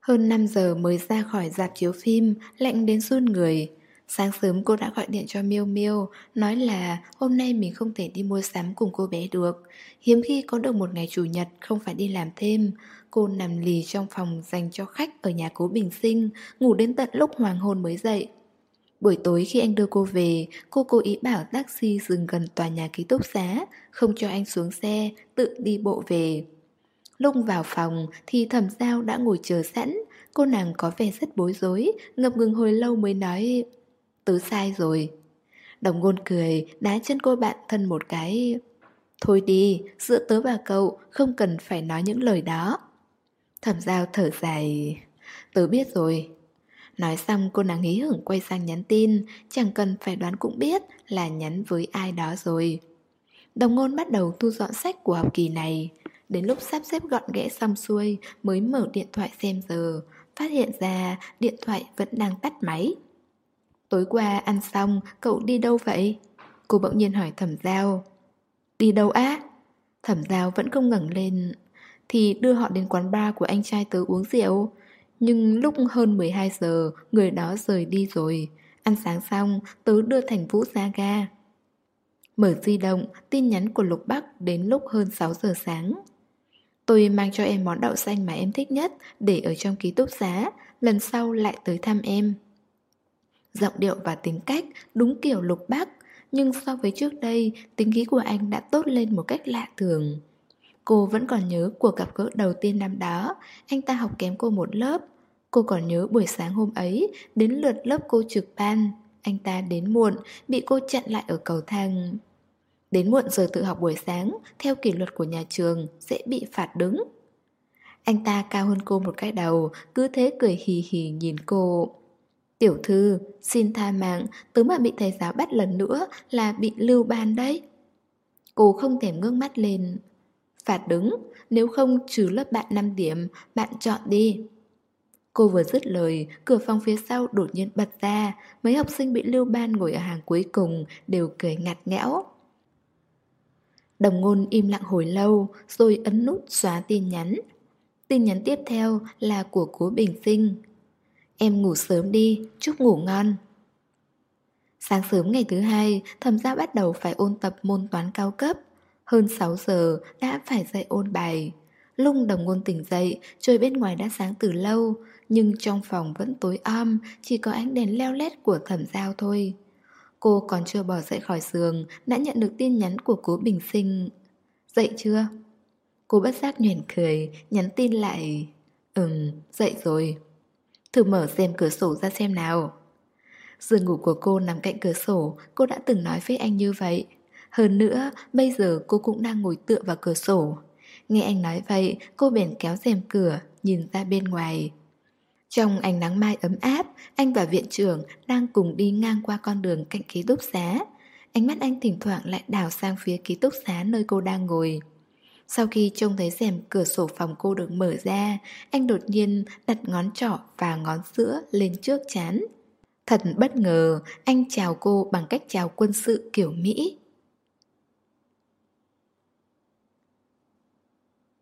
Hơn 5 giờ mới ra khỏi dạp chiếu phim, lạnh đến run người. Sáng sớm cô đã gọi điện cho Miêu Miêu, nói là hôm nay mình không thể đi mua sắm cùng cô bé được. Hiếm khi có được một ngày chủ nhật không phải đi làm thêm. Cô nằm lì trong phòng dành cho khách ở nhà cố Bình Sinh, ngủ đến tận lúc hoàng hôn mới dậy. Buổi tối khi anh đưa cô về, cô cố ý bảo taxi dừng gần tòa nhà ký túc xá, không cho anh xuống xe, tự đi bộ về. Lúc vào phòng thì thẩm giao đã ngồi chờ sẵn, cô nàng có vẻ rất bối rối, ngập ngừng hồi lâu mới nói Tớ sai rồi. Đồng ngôn cười, đá chân cô bạn thân một cái. Thôi đi, giữa tớ và cậu không cần phải nói những lời đó. Thẩm giao thở dài. Tớ biết rồi. Nói xong cô nàng hí hửng quay sang nhắn tin, chẳng cần phải đoán cũng biết là nhắn với ai đó rồi. Đồng ngôn bắt đầu thu dọn sách của học kỳ này. Đến lúc sắp xếp gọn ghẽ xong xuôi mới mở điện thoại xem giờ, phát hiện ra điện thoại vẫn đang tắt máy. Tối qua ăn xong, cậu đi đâu vậy? Cô bỗng nhiên hỏi thẩm giao. Đi đâu á? Thẩm giao vẫn không ngẩng lên. Thì đưa họ đến quán bar của anh trai tớ uống rượu. Nhưng lúc hơn 12 giờ, người đó rời đi rồi. Ăn sáng xong, tớ đưa Thành Vũ ra ga. Mở di động, tin nhắn của Lục Bắc đến lúc hơn 6 giờ sáng. Tôi mang cho em món đậu xanh mà em thích nhất để ở trong ký túc xá, lần sau lại tới thăm em. Giọng điệu và tính cách đúng kiểu lục bác. Nhưng so với trước đây, Tính khí của anh đã tốt lên một cách lạ thường. Cô vẫn còn nhớ cuộc gặp gỡ đầu tiên năm đó. Anh ta học kém cô một lớp. Cô còn nhớ buổi sáng hôm ấy, Đến lượt lớp cô trực ban. Anh ta đến muộn, Bị cô chặn lại ở cầu thang. Đến muộn giờ tự học buổi sáng, Theo kỷ luật của nhà trường, Sẽ bị phạt đứng. Anh ta cao hơn cô một cái đầu, Cứ thế cười hì hì nhìn cô. Tiểu thư, xin tha mạng, tớ mà bị thầy giáo bắt lần nữa là bị lưu ban đấy. Cô không thèm ngước mắt lên. Phạt đứng, nếu không trừ lớp bạn 5 điểm, bạn chọn đi. Cô vừa dứt lời, cửa phòng phía sau đột nhiên bật ra, mấy học sinh bị lưu ban ngồi ở hàng cuối cùng đều cười ngặt nghẽo. Đồng ngôn im lặng hồi lâu, rồi ấn nút xóa tin nhắn. Tin nhắn tiếp theo là của cố bình sinh. Em ngủ sớm đi, chúc ngủ ngon. Sáng sớm ngày thứ hai, thẩm gia bắt đầu phải ôn tập môn toán cao cấp. Hơn 6 giờ đã phải dậy ôn bài. Lung đồng ngôn tỉnh dậy, trời bên ngoài đã sáng từ lâu, nhưng trong phòng vẫn tối om, chỉ có ánh đèn leo lét của thẩm giao thôi. Cô còn chưa bỏ dậy khỏi giường, đã nhận được tin nhắn của cố bình sinh. Dậy chưa? Cô bất giác nhoẻn cười, nhắn tin lại. Ừm, dậy rồi. Thử mở xem cửa sổ ra xem nào. Giường ngủ của cô nằm cạnh cửa sổ, cô đã từng nói với anh như vậy. Hơn nữa, bây giờ cô cũng đang ngồi tựa vào cửa sổ. Nghe anh nói vậy, cô bèn kéo rèm cửa, nhìn ra bên ngoài. Trong ánh nắng mai ấm áp, anh và viện trưởng đang cùng đi ngang qua con đường cạnh ký túc xá. Ánh mắt anh thỉnh thoảng lại đảo sang phía ký túc xá nơi cô đang ngồi. Sau khi trông thấy rèm cửa sổ phòng cô được mở ra, anh đột nhiên đặt ngón trỏ và ngón giữa lên trước chán. Thật bất ngờ, anh chào cô bằng cách chào quân sự kiểu Mỹ.